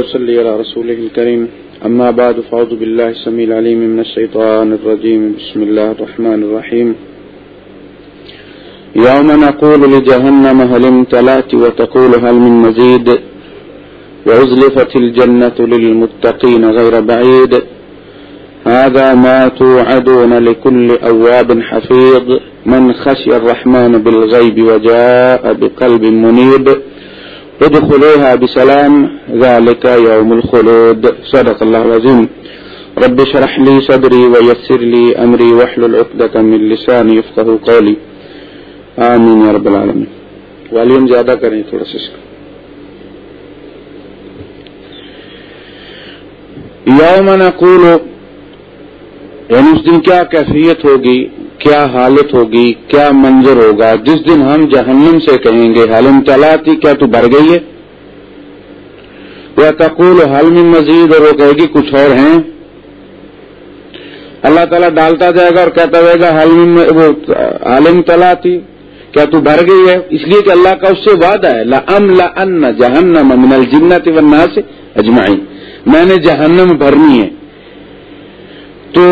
وصلي على رسوله الكريم أما بعد فأعوذ بالله السميع العليم من الشيطان الرجيم بسم الله الرحمن الرحيم يوم نقول لجهنم هل امتلأت وتقول هل من مزيد وأزلفت الجنة للمتقين غير بعيد هذا ما توعدون لكل أواب حفيظ من خشي الرحمن بالغيب وجاء بقلب منيب ادخلوها بسلام ذلك يوم الخلود. صدق الله العظيم. رب شرح لي صدري ويسر لي أمري واحلل عقدة من لساني يفقه قولي. آمين يا رب العالمين. والیوم زیادہ کریں تھوڑا سا اس کا یوم نقول یعنی اس دن کیا کیفیت ہوگی؟ کیا حالت ہوگی؟ کیا منظر ہوگا؟ جس دن ہم جہنم سے کہیں گے حلم چلاتی کیا تو بھر گئی ہے؟ یا تقول حلم مزید اور وہ کہے گی، کچھ اور ہیں۔ اللہ تعالیٰ ڈالتا جائے گا اور کہتا رہے گا حلم وہ عالم تلاتی کیا تو بھر گئی ہے؟ اس لیے کہ اللہ کا اس سے وعدہ ہے۔ لم لا جہنم من الجنت والناس سے اجمائی میں نے جہنم بھرنی ہے۔ تو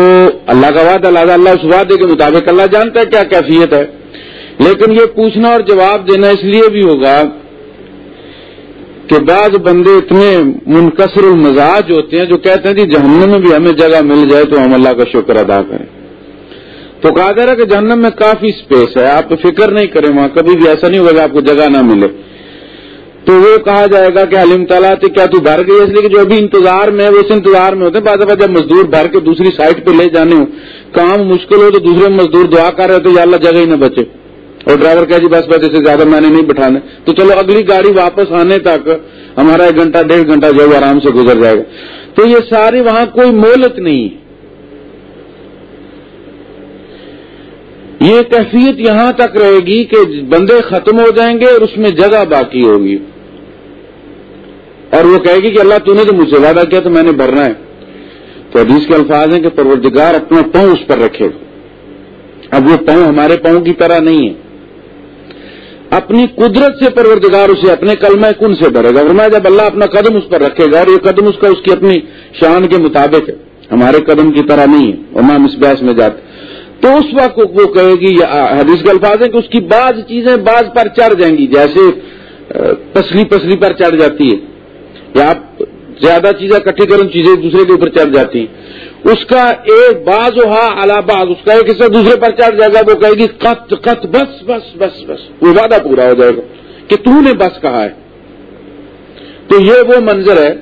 اللہ کا وعدہ، اللہ اللہ اس وعدے کے مطابق اللہ جانتا ہے کیا کیفیت ہے۔ لیکن یہ پوچھنا اور جواب دینا اس لیے بھی ہوگا کہ بعض بندے اتنے منکسر المزاج ہوتے ہیں جو کہتے ہیں جی جہنم میں بھی ہمیں جگہ مل جائے تو ہم اللہ کا شکر ادا کریں۔ تو کہا جا رہا کہ جہنم میں کافی اسپیس ہے، آپ فکر نہیں کریں وہاں، کبھی بھی ایسا نہیں ہوگا کہ آپ کو جگہ نہ ملے۔ تو وہ کہا جائے گا کہ علیم تعالیٰ کیا تو بھر گئی اس لیے کہ جو ابھی انتظار میں وہ اس انتظار میں ہوتے ہیں۔ بعض دفعہ جب مزدور بھر کے دوسری سائٹ پہ لے جانے ہو کام مشکل ہو تو دوسرے مزدور دعا کر رہے تو یا اللہ جگہ ہی نہ بچے۔ اور ڈرائیور کہ جی بس بس سے زیادہ میں نے نہیں بٹھانا تو چلو اگلی گاڑی واپس آنے تک ہمارا ایک گھنٹہ، ڈیڑھ گھنٹہ جو ہے آرام سے گزر جائے گا۔ تو یہ ساری وہاں کوئی مولت نہیں ہے۔ یہ کیفیت یہاں تک رہے گی کہ بندے ختم ہو جائیں گے اور اس میں جگہ باقی ہوگی۔ اور وہ کہے گی کہ اللہ تو نے تو مجھ سے وعدہ کیا تو میں نے بھرنا ہے۔ تو حدیث کے الفاظ ہیں کہ پروردگار اپنا پاؤں اس پر رکھے۔ گا اب وہ پاؤں ہمارے پاؤں کی طرح نہیں ہے۔ اپنی قدرت سے پروردگار اسے اپنے کلمہ کن سے بھرے گا؟ فرمایا جب اللہ اپنا قدم اس پر رکھے گا اور یہ قدم اس کا اس کی اپنی شان کے مطابق ہے۔ ہمارے قدم کی طرح نہیں ہے۔ اور نہ اس بحث میں جاتے۔ تو اس وقت وہ کہے گی حدیث کے الفاظ ہیں کہ اس کی بعض چیزیں بعض پر چڑھ جائیں گی۔ جیسے پسلی پسلی پر چڑھ جاتی ہے۔ یا زیادہ چیزیں اکٹھی کریں، چیزیں دوسرے کے اوپر چڑھ جاتی ہیں۔ اس کا ایک باز ہوا اعلی باز اس کا ایک حصہ دوسرے پر چڑھ جائے گا، وہ کہے گی قط قط، بس بس بس بس۔ وہ وعدہ پورا ہو جائے گا کہ تو نے بس کہا ہے۔ تو یہ وہ منظر ہے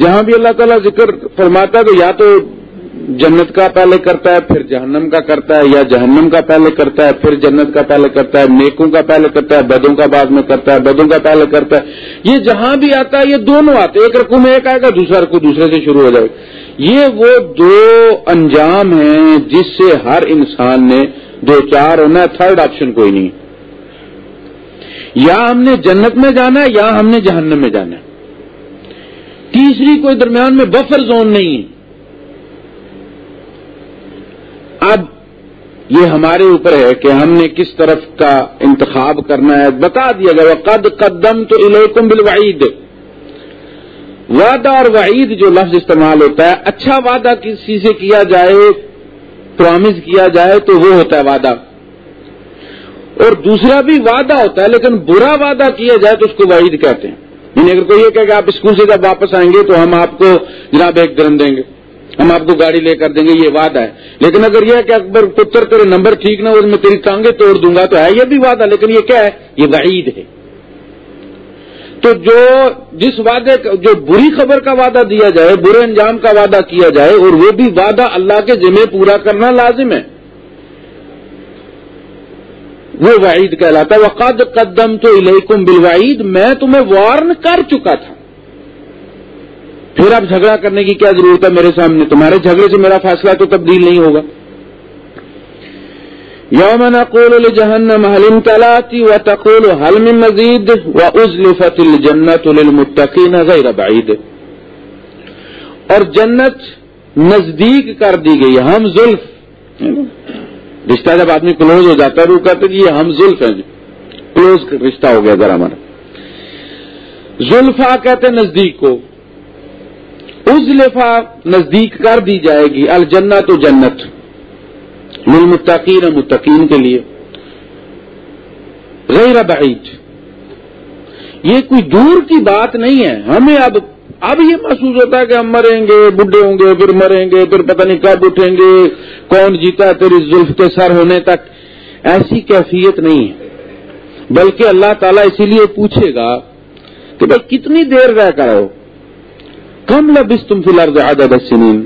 جہاں بھی اللہ تعالیٰ ذکر فرماتا ہے تو یا تو جنت کا پہلے کرتا ہے، پھر جہنم کا کرتا ہے، یا جہنم کا پہلے کرتا ہے، پھر جنت کا پہلے کرتا ہے، نیکوں کا پہلے کرتا ہے، بدوں کا بعد میں کرتا ہے، بدوں کا پہلے کرتا ہے۔ یہ جہاں بھی آتا ہے، یہ دونوں آتے ایک رقو میں ایک آئے گا، دوسرا رقو دوسرے سے شروع ہو جائے گا۔ یہ وہ دو انجام ہیں جس سے ہر انسان نے دو چار ہونا ہے تھرڈ آپشن کوئی نہیں۔ یا ہم نے جنت میں جانا ہے، یا ہم نے جہنم میں جانا ہے۔ تیسری کوئی درمیان میں بفر زون نہیں ہے اب یہ ہمارے اوپر ہے کہ ہم نے کس طرف کا انتخاب کرنا ہے۔ بتا دیا گیا قد قدم تو الیکم بالوعید وعدہ اور وعید جو لفظ استعمال ہوتا ہے اچھا وعدہ کسی سے کیا جائے پرومس کیا جائے تو وہ ہوتا ہے وعدہ۔ اور دوسرا بھی وعدہ ہوتا ہے، لیکن برا وعدہ کیا جائے تو اس کو وعید کہتے ہیں۔ یعنی اگر کوئی یہ کہ آپ اسکول سے جب واپس آئیں گے تو ہم آپ کو جناب ایک درم دیں گے۔ ہم آپ کو گاڑی لے کر دیں گے، یہ وعدہ ہے۔ لیکن اگر یہ ہے کہ اکبر پتر تیرے نمبر ٹھیک نہ ہو میں تیری ٹانگیں توڑ دوں گا، تو ہے یہ بھی وعدہ، لیکن یہ کیا ہے؟ یہ وعید ہے۔ تو جو جس وعدے جو بری خبر کا وعدہ دیا جائے، برے انجام کا وعدہ کیا جائے، اور وہ بھی وعدہ اللہ کے ذمہ پورا کرنا لازم ہے۔ وہ وعید کہلاتا وقد قدم تو الیکم بالوعید میں تمہیں وارن کر چکا تھا۔ پھر اب جھگڑا کرنے کی کیا ضرورت ہے میرے سامنے؟ تمہارے جھگڑے سے میرا فیصلہ تو تبدیل نہیں ہوگا۔ یوم نقول لجہنم حل امتلاتی و تقول من مزید؟ و ازلفت الجنت للمتقین غیر بعید۔ اور جنت نزدیک کر دی گئی ہم زلف۔ رشتہ جب آدمی کلوز ہو جاتا ہے، وہ کہتے ہیں یہ ہم زلف ہیں۔ کلوز رشتہ ہو گیا ذرا ہمارا۔ زلفا کہتے نزدیک کو۔ اس لفا نزدیک کر دی جائے گی، الجنت تو جنت۔ للمتقین متقین کے لیے۔ غیر بعید۔ یہ کوئی دور کی بات نہیں ہے۔ ہمیں اب اب یہ محسوس ہوتا ہے کہ ہم مریں گے بڈھے ہوں گے، پھر مریں گے، پھر پتہ نہیں کب اٹھیں گے، کون جیتا ہے تیری زلف کے سر ہونے تک۔ ایسی کیفیت نہیں ہے۔ بلکہ اللہ تعالیٰ اسی لیے پوچھے گا کہ بھائی کتنی دیر رہ کر آؤ کم لبس تم فی الحال عدد السنین؟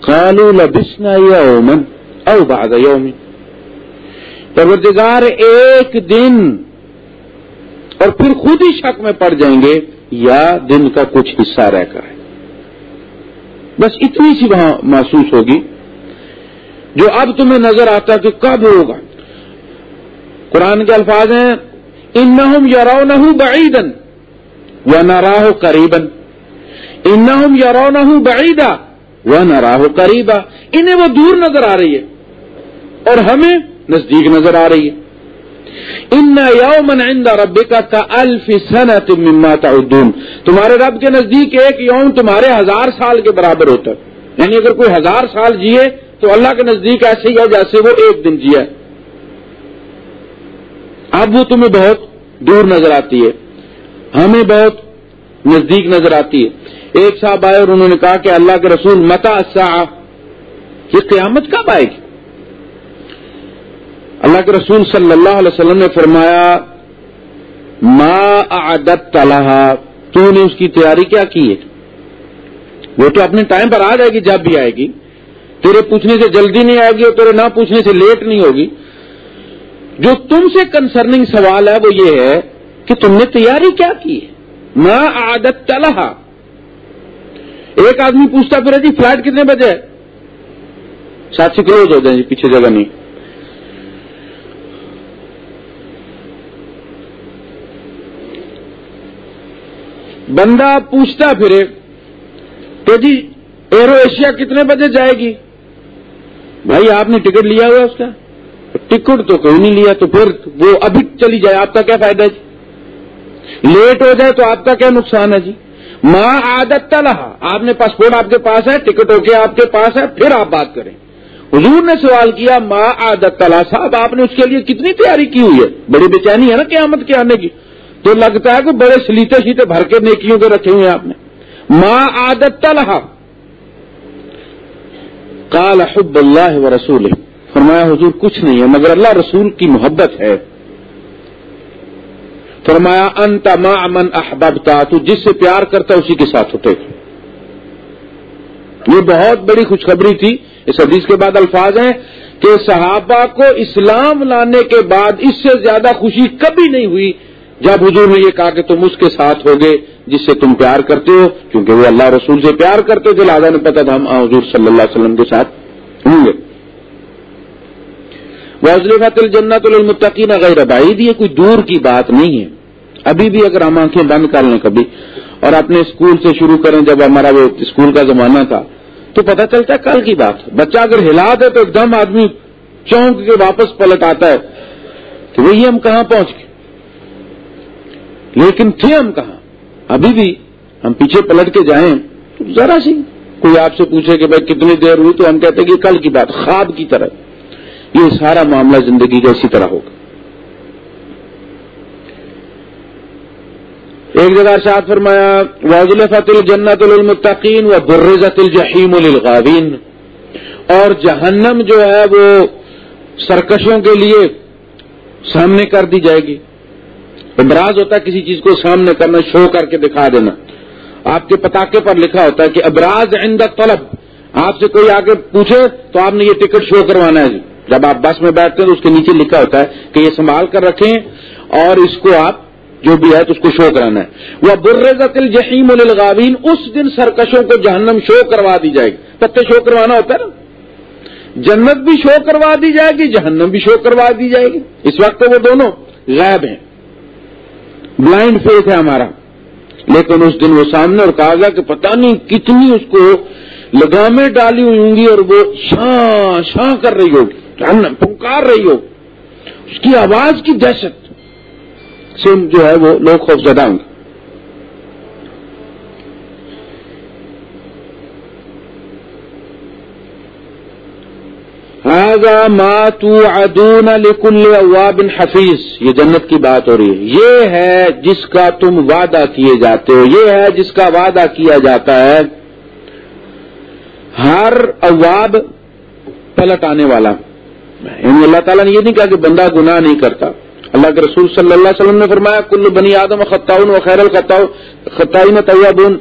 قالوا لبسنا یومن او بعد یوم. پروردگار ایک دن اور پھر خود ہی شک میں پڑ جائیں گے، یا دن کا کچھ حصہ رہ کر ہے۔ بس اتنی سی وہاں محسوس ہوگی، جو اب تمہیں نظر آتا کہ کب ہوگا۔ قرآن کے الفاظ ہیں ان یارو نہ بعیدن و نہ راہو قریبن ان یارو نہ بعیدا وہ نہ قریبا، انہیں وہ دور نظر آ رہی ہے اور ہمیں نزدیک نظر آ رہی ہے۔ ان یومن عند ربک کا الف سنت مما تعدون۔ تمہارے رب کے نزدیک ایک یوم تمہارے ہزار سال کے برابر ہوتا ہے۔ یعنی اگر کوئی ہزار سال جیے تو اللہ کے نزدیک ایسے ہی ہے جیسے وہ ایک دن جیا اب وہ تمہیں بہت دور نظر آتی ہے۔ ہمیں بہت نزدیک نظر آتی ہے۔ ایک صاحب آئے اور انہوں نے کہا کہ اللہ کے رسول متا یہ قیامت کب آئے گی؟ اللہ کے رسول صلی اللہ علیہ وسلم نے فرمایا، ما عادت طلحہ تو نے اس کی تیاری کیا کی ہے؟ وہ تو اپنے ٹائم پر آ جائے گی، جب بھی آئے گی۔ تیرے پوچھنے سے جلدی نہیں آئے گی اور تیرے نہ پوچھنے سے لیٹ نہیں ہوگی۔ جو تم سے کنسرننگ سوال ہے وہ یہ ہے کہ تم نے تیاری کیا کی ہے؟ ما عادت طلحہ ایک آدمی پوچھتا پھر جی فلائٹ کتنے بجے ساتھ سے کلوز ہو جائیں جی پیچھے جگہ نہیں۔ بندہ پوچھتا پھرے کہ جی ایرو ایشیا کتنے بجے جائے گی؟ بھائی آپ نے ٹکٹ لیا ہوا اس کا۔ ٹکٹ تو کوئی نہیں لیا تو پھر وہ ابھی چلی جائے، آپ کا کیا فائدہ ہے جی؟ لیٹ ہو جائے تو آپ کا کیا نقصان ہے جی؟ ماں عادت تلحا آپ نے پاسپورٹ آپ کے پاس ہے ٹکٹ ہو کے آپ کے پاس ہے، پھر آپ بات کریں۔ حضور نے سوال کیا ماں عادت تلا صاحب، آپ نے اس کے لیے کتنی تیاری کی ہوئی ہے؟ بڑی بے چینی ہے نا قیامت کے آنے کی۔ تو لگتا ہے کہ بڑے سلیتے سیتے بھر کے نیکیوں کے رکھے ہوئے آپ نے۔ ماں عادت تلحا کال حب اللہ و رسول فرمایا، حضور، کچھ نہیں ہے، مگر اللہ رسول کی محبت ہے۔ فرمایا انت ما من احبابتا تو جس سے پیار کرتا اسی کے ساتھ ہوتے۔ یہ بہت بڑی خوشخبری تھی۔ اس حدیث کے بعد الفاظ ہیں کہ صحابہ کو اسلام لانے کے بعد اس سے زیادہ خوشی کبھی نہیں ہوئی۔ جب حضور نے یہ کہا کہ تم اس کے ساتھ ہوگے، جس سے تم پیار کرتے ہو، کیونکہ وہ اللہ رسول سے پیار کرتے تھے، لہٰذا نے پتا تھا ہم حضور صلی اللہ علیہ وسلم کے ساتھ ہوں گے وزل الجنت المتقین غیر بعید یہ کوئی دور کی بات نہیں ہے۔ ابھی بھی اگر ہم آنکھیں بند کر لیں کبھی، اور اپنے اسکول سے شروع کریں، جب ہمارا وہ اسکول کا زمانہ تھا، تو پتہ چلتا ہے کل کی بات۔ بچہ اگر ہلا دے تو ایک دم آدمی چونک کے واپس پلٹ آتا ہے۔ کہ وہی ہم کہاں پہنچ گئے؟ لیکن تھے ہم کہاں؟ ابھی بھی ہم پیچھے پلٹ کے جائیں، تو ذرا سی کوئی آپ سے پوچھے کہ بھائی کتنی دیر ہوئی تو ہم کہتے ہیں کہ کل کی بات، خواب کی طرح۔ یہ سارا معاملہ زندگی کا اسی طرح ہوگا۔ ایک جگہ شاد فرمایا واضل فتل جنت المتقین و برزت الجحیم الغاوین اور جہنم جو ہے وہ سرکشوں کے لیے سامنے کر دی جائے گی۔ ابراز ہوتا ہے کسی چیز کو سامنے کرنا، شو کر کے دکھا دینا۔ آپ کے پتاکے پر لکھا ہوتا ہے کہ ابراز عند طلب آپ سے کوئی آگے پوچھے تو آپ نے یہ ٹکٹ شو کروانا ہے۔ جی جب آپ بس میں بیٹھتے ہیں تو اس کے نیچے لکھا ہوتا ہے کہ یہ سنبھال کر رکھیں اور اس کو آپ جو بھی ہے تو اس کو شو کرانا ہے۔ وہ برزت الجحیم الغاوین اس دن سرکشوں کو جہنم شو کروا دی جائے گی۔ پتے شو کروانا ہوتا ہے نا؟ جنت بھی شو کروا دی جائے گی، جہنم بھی شو کروا دی جائے گی۔ اس وقت وہ دونوں غائب ہیں۔ بلائنڈ فیتھ ہے ہمارا۔ لیکن اس دن وہ سامنے اور کہا گیا کہ پتہ نہیں کتنی اس کو لگامیں ڈالی ہوئی ہوں گی اور وہ شاں شاں کر رہی ہوگی۔ جہنم پنکار رہی ہو۔ اس کی آواز کی دہشت سے جو ہے وہ لوگ خوف زدہ ہوں گے۔ ما توعدون حفیظ۔ یہ جنت کی بات ہو رہی ہے۔ یہ ہے جس کا تم وعدہ کیے جاتے ہو۔ یہ ہے جس کا وعدہ کیا جاتا ہے۔ ہر اواب پلٹ آنے والا۔ یعنی اللہ تعالیٰ نے یہ نہیں کہا کہ بندہ گناہ نہیں کرتا۔ اللہ کے رسول صلی اللہ علیہ وسلم نے فرمایا، کل بنی آدم خطاون و خیر الخطائی طیبون۔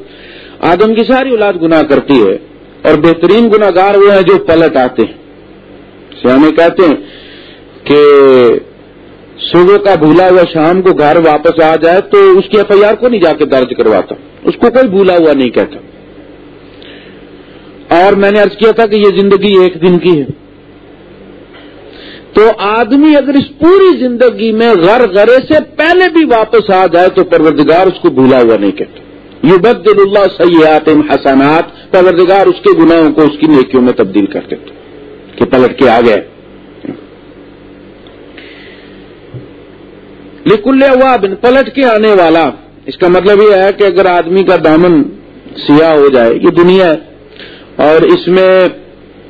آدم کی ساری اولاد گناہ کرتی ہے اور بہترین گناگار وہ ہیں جو پلٹ آتے ہیں۔ سیانے کہتے ہیں کہ صبح کا بھولا ہوا شام کو گھر واپس آ جائے تو اس کی ایف آئی آر کو نہیں جا کے درج کرواتا۔ اس کو کوئی بھولا ہوا نہیں کہتا۔ اور میں نے ارض کیا تھا کہ یہ زندگی ایک دن کی ہے۔ تو آدمی اگر اس پوری زندگی میں غر غرے سے پہلے بھی واپس آ جائے تو پروردگار اس کو بھولا ہوا نہیں کہتا یہ بد اللہ سیاحت حسنات، پروردگار اس کے گناہوں کو اس کی نیکیوں میں تبدیل کر دیتے کہ پلٹ کے آ گئے۔ لکل ہوا بن پلٹ کے آنے والا۔ اس کا مطلب یہ ہے کہ اگر آدمی کا دامن سیاہ ہو جائے، یہ دنیا ہے، اور اس میں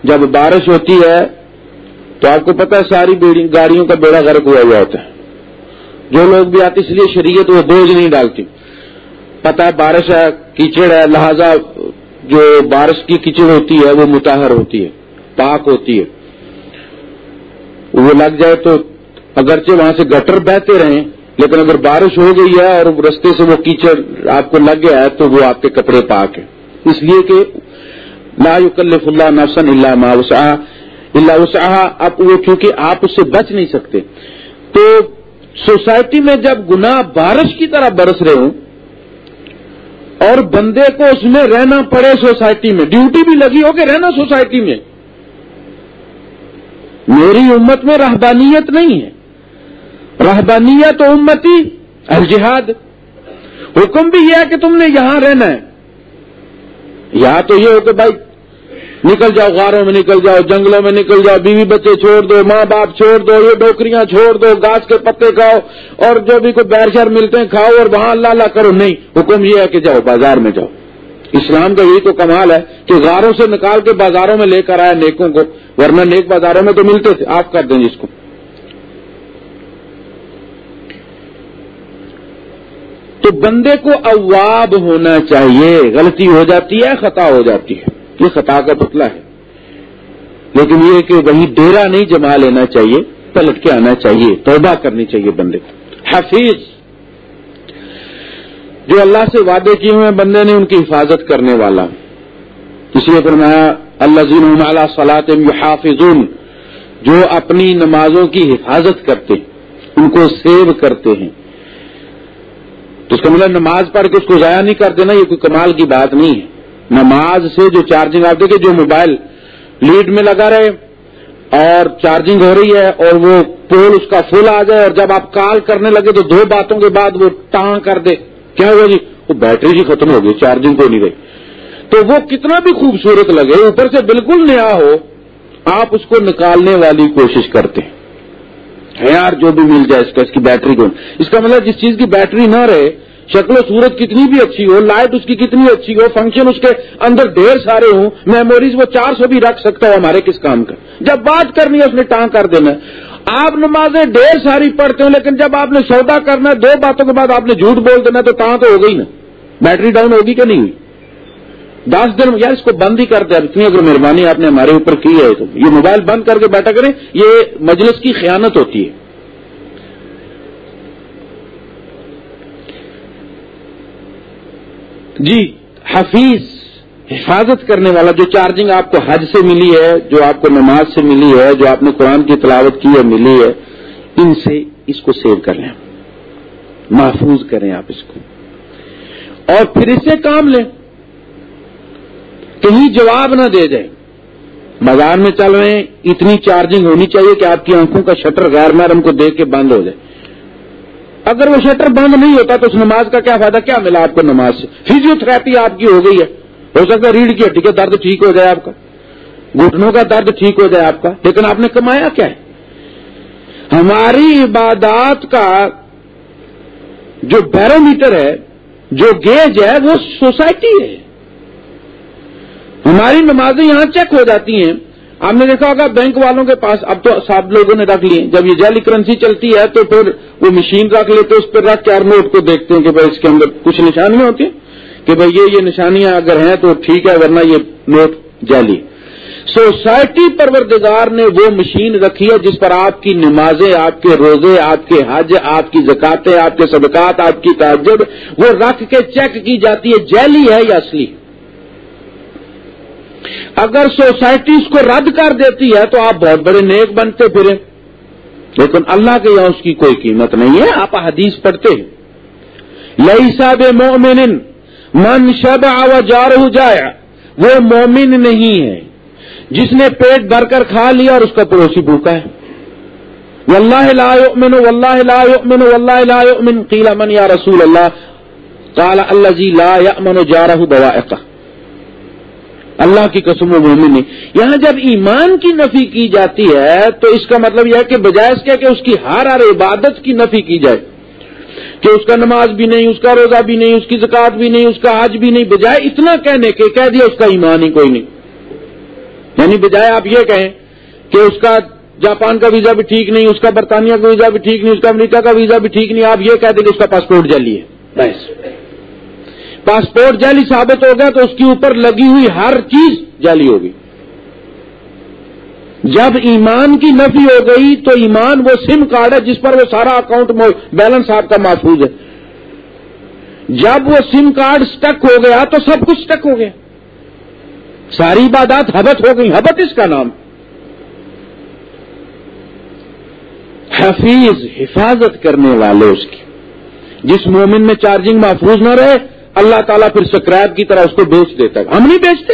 جب بارش ہوتی ہے تو آپ کو پتا ہے ساری گاڑیوں کا بیڑا غرق ہوا ہوا ہوتا ہے۔ جو لوگ بھی آتے اس لیے شریعت وہ بوجھ نہیں ڈالتی۔ پتا ہے بارش ہے، کیچڑ ہے، لہذا جو بارش کی کیچڑ ہوتی ہے، وہ متاہر ہوتی ہے، پاک ہوتی ہے۔ وہ لگ جائے تو اگرچہ وہاں سے گٹر بہتے رہیں لیکن اگر بارش ہو گئی ہے اور رستے سے وہ کیچڑ آپ کو لگ گیا ہے، تو وہ آپ کے کپڑے پاک ہیں۔ اس لیے کہ لا یکلف اللہ نفسن اللہ ما اللہ وسعہ اب وہ چونکہ آپ اس سے بچ نہیں سکتے۔ تو سوسائٹی میں جب گناہ بارش کی طرح برس رہے ہوں اور بندے کو اس میں رہنا پڑے سوسائٹی میں، ڈیوٹی بھی لگی ہو کہ رہنا سوسائٹی میں۔ میری امت میں رہبانیت نہیں ہے۔ رہبانیت امتی الجہاد حکم بھی یہ ہے کہ تم نے یہاں رہنا ہے۔ یا تو یہ ہو کہ بھائی نکل جاؤ غاروں میں نکل جاؤ، جنگلوں میں نکل جاؤ، بیوی بچے چھوڑ دو، ماں باپ چھوڑ دو، یہ ڈوکریاں چھوڑ دو گاس کے پتے کھاؤ اور جو بھی کوئی بیر شر ملتے ہیں کھاؤ اور وہاں اللہ اللہ کرو۔ نہیں، حکم یہ ہے کہ جاؤ، بازار میں جاؤ۔ اسلام کا یہی تو کمال ہے کہ غاروں سے نکال کے بازاروں میں لے کر آیا نیکوں کو، ورنہ نیک بازاروں میں تو ملتے تھے۔ آپ کر دیں جس کو۔ تو بندے کو اواب ہونا چاہیے، غلطی ہو جاتی ہے، خطا ہو جاتی ہے۔ یہ خطا کا پتلا ہے۔ لیکن یہ کہ وہی ڈیرا نہیں جما لینا چاہیے، پلٹ کے آنا چاہیے، توبہ کرنی چاہیے بندے۔ کو حفیظ، جو اللہ سے وعدے کیے ہوئے بندے نے ان کی حفاظت کرنے والا۔ اس لیے فرمایا اللہ زین صلاح حافظ جو اپنی نمازوں کی حفاظت کرتے ان کو سیو کرتے ہیں۔ تو اس کا مطلب نماز پڑھ کے اس کو ضائع نہیں کر دینا یہ کوئی کمال کی بات نہیں ہے۔ نماز سے جو چارجنگ آپ دیکھیں جو موبائل لیڈ میں لگا رہے اور چارجنگ ہو رہی ہے اور وہ پول اس کا فل آ جائے اور جب آپ کال کرنے لگے تو دو باتوں کے بعد وہ ٹانگ کر دے۔ کیا ہوا جی؟ وہ بیٹری جی ختم ہو گئی، چارجنگ کو نہیں گئی تو وہ کتنا بھی خوبصورت لگے، اوپر سے بالکل نیا ہو، آپ اس کو نکالنے والی کوشش کرتے ہیں۔ یار جو بھی مل جائے اس کا، اس کی بیٹری کو۔ اس کا مطلب جس چیز کی بیٹری نہ رہے شکل و صورت کتنی بھی اچھی ہو لائٹ اس کی کتنی اچھی ہو فنکشن اس کے اندر ڈھیر سارے ہوں میموریز وہ چار سو بھی رکھ سکتا ہو ہمارے کس کام کا۔ جب بات کرنی ہے اس نے ٹانگ کر دینا آپ نمازیں ڈھیر ساری پڑھتے ہیں لیکن جب آپ نے سودا کرنا ہے، دو باتوں کے بعد آپ نے جھوٹ بول دینا تو کہاں تو ہو گئی نا۔ بیٹری ڈاؤن ہوگی کہ نہیں؟ ہوئی دس دن یار اس کو بند ہی کر دیں اتنی اگر مہربانی آپ نے ہمارے اوپر کی ہے تو یہ موبائل بند کر کے بیٹھا کریں، یہ مجلس کی خیانت ہوتی ہے۔ جی حفیظ، حفاظت کرنے والا جو چارجنگ آپ کو حج سے ملی ہے، جو آپ کو نماز سے ملی ہے، جو آپ نے قرآن کی تلاوت کی ہے، ملی ہے، ان سے اس کو سیو کر لیں۔ محفوظ کریں آپ اس کو۔ اور پھر اس سے کام لیں۔ کہیں جواب نہ دے جائیں بازار میں چل رہے ہیں، اتنی چارجنگ ہونی چاہیے کہ آپ کی آنکھوں کا شٹر غیر محرم کو دیکھ کے بند ہو جائے۔ اگر وہ شٹر بند نہیں ہوتا تو اس نماز کا کیا فائدہ؟ کیا ملا آپ کو نماز سے؟ فزیوتھراپی آپ کی ہو گئی ہے۔ ہو سکتا ہے ریڑھ کی ہڈی کا درد ٹھیک ہو جائے آپ کا۔ گھٹنوں کا درد ٹھیک ہو جائے آپ کا۔ لیکن آپ نے کمایا کیا ہے؟ ہماری عبادات کا جو بیرو میٹر ہے، جو گیج ہے، وہ سوسائٹی ہے۔ ہماری نمازیں یہاں چیک ہو جاتی ہیں۔ آپ نے دیکھا ہوگا بینک والوں کے پاس اب تو سب لوگوں نے رکھ لیے۔ جب یہ جعلی کرنسی چلتی ہے تو پھر وہ مشین رکھ لیتے اس پہ رکھ کے ہر نوٹ کو دیکھتے ہیں کہ بھائی اس کے اندر کچھ نشانیاں ہوتی ہیں کہ بھائی یہ یہ نشانیاں اگر ہیں تو ٹھیک ہے، ورنہ یہ نوٹ جعلی۔ سوسائٹی پروردگار نے وہ مشین رکھی ہے جس پر آپ کی نمازیں، آپ کے روزے، آپ کے حج، آپ کی زکاتیں، آپ کے صدقات، آپ کی تعجب، وہ رکھ کے چیک کی جاتی ہے جیلی ہے یا اصلی؟ اگر سوسائٹی اس کو رد کر دیتی ہے تو آپ بہت بڑے نیک بنتے پھریں۔ لیکن اللہ کے یہاں اس کی کوئی قیمت نہیں ہے، آپ حدیث پڑھتے ہیں۔ لئی صاحب مومن من شب آوا جا جائے وہ مومن نہیں ہے۔ جس نے پیٹ بھر کر کھا لیا اور اس کا پڑوسی بھوکا ہے۔ واللہ لا یؤمن، واللہ لا یؤمن، واللہ لا یؤمن، قیل من یا رسول اللہ؟ قال اللہ جی لا یأمن جارہ بوائقہ اللہ کی قسم و مومن نہیں۔ یہاں جب ایمان کی نفی کی جاتی ہے، تو اس کا مطلب یہ ہے کہ بجائے اس کے کہ اس کی ہر ہر عبادت کی نفی کی جائے۔ کہ اس کا نماز بھی نہیں، اس کا روزہ بھی نہیں، اس کی زکات بھی نہیں، اس کا حج بھی نہیں، بجائے اتنا کہنے کے، کہہ دیا اس کا ایمان ہی کوئی نہیں۔ یعنی بجائے آپ یہ کہیں کہ اس کا جاپان کا ویزا بھی ٹھیک نہیں، اس کا برطانیہ کا ویزا بھی ٹھیک نہیں، اس کا امریکہ کا ویزا بھی ٹھیک نہیں، آپ یہ کہہ دیں کہ اس کا پاسپورٹ جلی ہے۔ بس۔ پاسپورٹ جعلی ثابت ہو گیا تو اس کے اوپر لگی ہوئی ہر چیز جعلی ہوگی۔ جب ایمان کی نفی ہو گئی تو ایمان وہ سم کارڈ ہے جس پر وہ سارا اکاؤنٹ بیلنس آپ کا محفوظ ہے۔ جب وہ سم کارڈ سٹک ہو گیا تو سب کچھ سٹک ہو گیا۔ ساری عبادات حبت ہو گئی۔ حبت اس کا نام۔ حفیظ حفاظت کرنے والے اس کی۔ جس مومن میں چارجنگ محفوظ نہ رہے اللہ تعالیٰ پھر سکریب کی طرح اس کو بیچ دیتا ہے۔ ہم نہیں بیچتے۔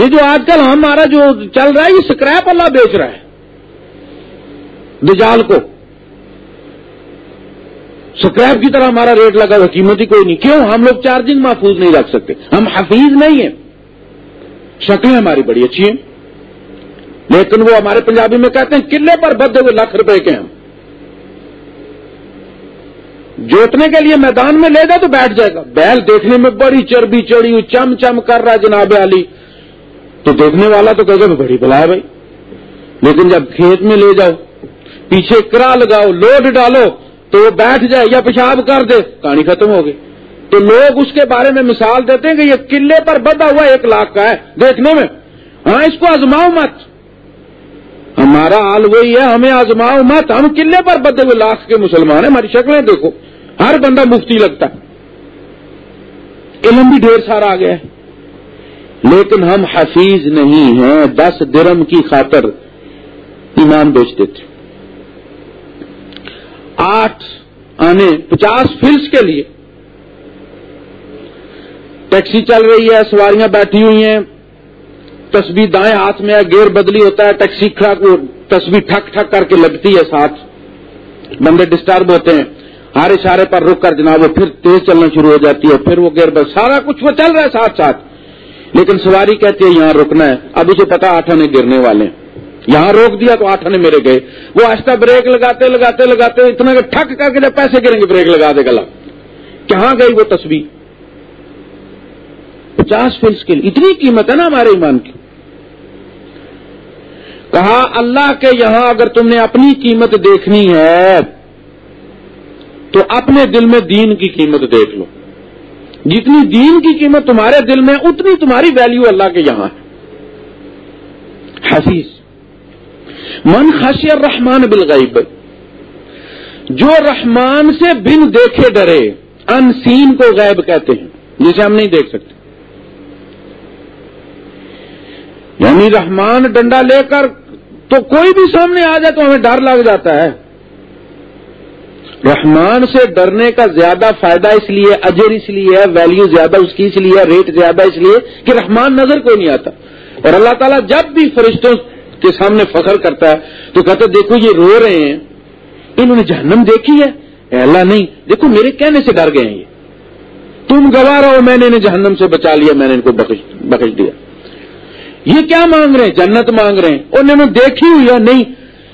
یہ جو آج کل ہمارا جو چل رہا ہے، یہ سکریپ اللہ بیچ رہا ہے۔ دجال کو۔ سکریپ کی طرح ہمارا ریٹ لگا ہوا، قیمت ہی کوئی نہیں۔ کیوں؟ ہم لوگ چارجنگ محفوظ نہیں رکھ سکتے۔ ہم حفیظ نہیں ہیں۔ شکلیں ہماری بڑی اچھی ہیں۔ لیکن وہ ہمارے پنجابی میں کہتے ہیں، قلعے پر بدے ہوئے لاکھ روپے کے ہم جوتنے کے لیے میدان میں لے جائے تو بیٹھ جائے گا۔ بیل دیکھنے میں بڑی چربی چڑی ہوئی چم چم کر رہا جناب علی۔ تو دیکھنے والا تو کہ بڑی بلا ہے بھائی۔ لیکن جب کھیت میں لے جاؤ، پیچھے کرا لگاؤ، لوڈ ڈالو، تو وہ بیٹھ جائے یا پیشاب کر دے، کہانی ختم ہو گئی۔ تو لوگ اس کے بارے میں مثال دیتے ہیں کہ یہ قلعے پر بدا ہوا ایک لاکھ کا ہے، دیکھنے میں۔ ہاں اس کو آزماؤ مت۔ ہمارا حال وہی ہے، ہمیں آزماؤ مت۔ ہم قلعے پر بدے ہوئے لاکھ کے مسلمان ہیں، ہماری شکلیں دیکھو۔ ہر بندہ مفتی لگتا ہے۔ علم بھی ڈھیر سارا آ گیا ہے۔ لیکن ہم حفیظ نہیں ہیں، دس درم کی خاطر ایمان بیچ دیتے آٹھ آنے پچاس فلس کے لیے۔ ٹیکسی چل رہی ہے، سواریاں بیٹھی ہوئی ہیں۔ تصویر دائیں ہاتھ میں ہے گیئر بدلی ہوتا ہے، ٹیکسی تصویر ٹھک ٹھک کر کے لگتی ہے ساتھ۔ بندے ڈسٹرب ہوتے ہیں۔ ہر اشارے پر رک کر جناب وہ پھر تیز چلنا شروع ہو جاتی ہے، پھر وہ گیئر بد سارا کچھ وہ چل رہا ہے ساتھ ساتھ۔ لیکن سواری کہتی ہے، یہاں رکنا ہے۔ اب اسے پتا آٹھ آنے گرنے والے ہیں۔ یہاں روک دیا تو آٹھ آنے میرے گئے۔ وہ آہستہ بریک لگاتے لگاتے لگاتے، اتنا کہ ٹھک کر کے جب پیسے گریں گے، بریک لگا دے گلا۔ کہاں گئی وہ تصویر پچاس فلس کے لیے۔ اتنی قیمت ہے نا ہمارے ایمان کی۔ کہا، اللہ کے یہاں اگر تم نے اپنی قیمت دیکھنی ہے، تو اپنے دل میں دین کی قیمت دیکھ لو۔ جتنی دین کی قیمت تمہارے دل میں، اتنی تمہاری ویلیو اللہ کے یہاں ہے۔ حفیظ، من خشی الرحمن بالغیب، جو رحمان سے بن دیکھے ڈرے ان سین کو غیب کہتے ہیں۔ جسے ہم نہیں دیکھ سکتے۔ یعنی رحمان ڈنڈا لے کر تو کوئی بھی سامنے آ جائے تو ہمیں ڈر لگ جاتا ہے۔ رحمان سے ڈرنے کا زیادہ فائدہ اس لیے اجر اس لیے ہے ویلیو زیادہ، اس کی اس لیے ریٹ زیادہ اس لیے کہ رحمان نظر کوئی نہیں آتا۔ اور اللہ تعالیٰ جب بھی فرشتوں کے سامنے فخر کرتا ہے تو کہتے دیکھو یہ رو رہے ہیں، انہوں نے جہنم دیکھی ہے۔ اے اللہ نہیں، دیکھو میرے کہنے سے ڈر گئے ہیں۔ یہ تم گوا رہو، میں نے انہیں جہنم سے بچا لیا، میں نے ان کو بخش دیا۔ یہ کیا مانگ رہے ہیں؟ جنت مانگ رہے ہیں۔ انہوں نے دیکھی ہوئی ہے؟ نہیں۔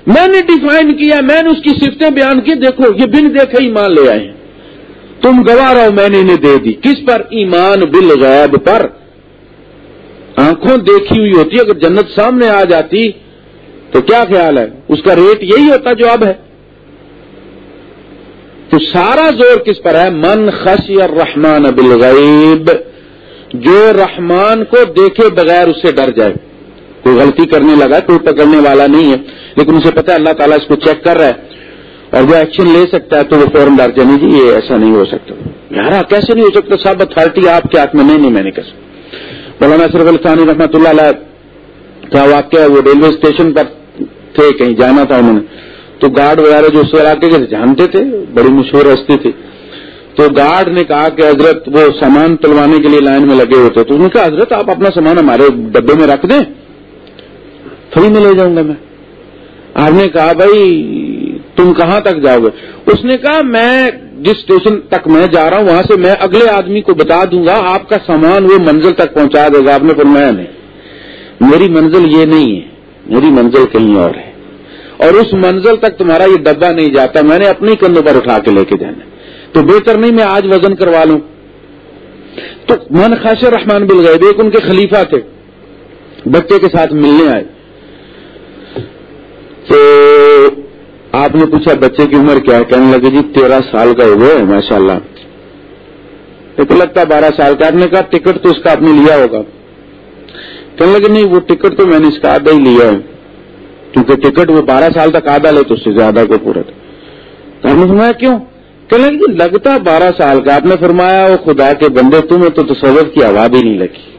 میں نے ڈیفائن کیا میں نے اس کی صفتیں بیان کی۔ دیکھو، یہ بن دیکھے ایمان لے آئے ہیں۔ تم گوا رہو، میں نے انہیں دے دی۔ کس پر؟ ایمان بل غیب پر۔ آنکھوں دیکھی ہوئی ہوتی اگر جنت سامنے آ جاتی تو کیا خیال ہے؟ اس کا ریٹ یہی ہوتا جو اب ہے۔ تو سارا زور کس پر ہے؟ من خشی الرحمن بالغیب۔ جو رحمان کو دیکھے بغیر اس سے ڈر جائے۔ کوئی غلطی کرنے لگا، کوئی پکڑنے والا نہیں ہے، لیکن اسے پتا ہے اللہ تعالیٰ اس کو چیک کر رہا ہے اور وہ ایکشن لے سکتا ہے تو وہ فوراً ڈر جانے جی یہ ایسا نہیں ہو سکتا۔ یار کیسے نہیں ہو سکتا؟ سب اتارٹی آپ کے ہاتھ میں، نہیں نہیں، میں نے کیسے مولانا صرف علی ثانی رحمۃ اللہ علیہ کا واقعہ وہ ریلوے اسٹیشن پر تھے، کہیں جانا تھا انہوں نے۔ تو گارڈ وغیرہ جو اس علاقے کے جانتے تھے، بڑی مشہور ہستی تھی۔ تو گارڈ نے کہا کہ حضرت وہ سامان تلوانے کے لیے لائن میں لگے ہوتے تو انہوں نے کہا، حضرت، آپ اپنا سامان ہمارے ڈبے میں رکھ دیں۔ فری میں لے جاؤں گا میں۔ آپ نے کہا، بھائی، تم کہاں تک جاؤ گے؟ اس نے کہا، میں جس اسٹیشن تک میں جا رہا ہوں، وہاں سے میں اگلے آدمی کو بتا دوں گا، آپ کا سامان وہ منزل تک پہنچا دے گا۔ آپ نے فرمایا، نہیں۔ میری منزل یہ نہیں ہے۔ میری منزل کہیں اور ہے۔ اور اس منزل تک تمہارا یہ ڈبا نہیں جاتا۔ میں نے اپنی کندھوں پر اٹھا کے لے کے جانا۔ تو بہتر نہیں میں آج وزن کروا لوں۔ تو من خاص رحمان بل گئے ایک ان کے خلیفہ تھے۔ بچے کے ساتھ ملنے آئے۔ تو آپ نے پوچھا، بچے کی عمر کیا ہے؟ کہنے لگے جی تیرہ سال کا ہوئے ماشاء اللہ ٹکٹ لگتا بارہ سال کا۔ آپ نے کہا، ٹکٹ تو اس کا آپ نے لیا ہوگا۔ کہنے لگے، نہیں، وہ ٹکٹ تو میں نے اس کا آدھا ہی لیا ہے۔ کیونکہ ٹکٹ وہ بارہ سال تک آدھا لے تو اس سے زیادہ کو پورا تھا۔ نے کیوں؟ کہنے جی لگتا بارہ سال کا، آپ نے فرمایا وہ خدا کے بندے، تمہیں تو تصور کی آواز ہی نہیں لگی۔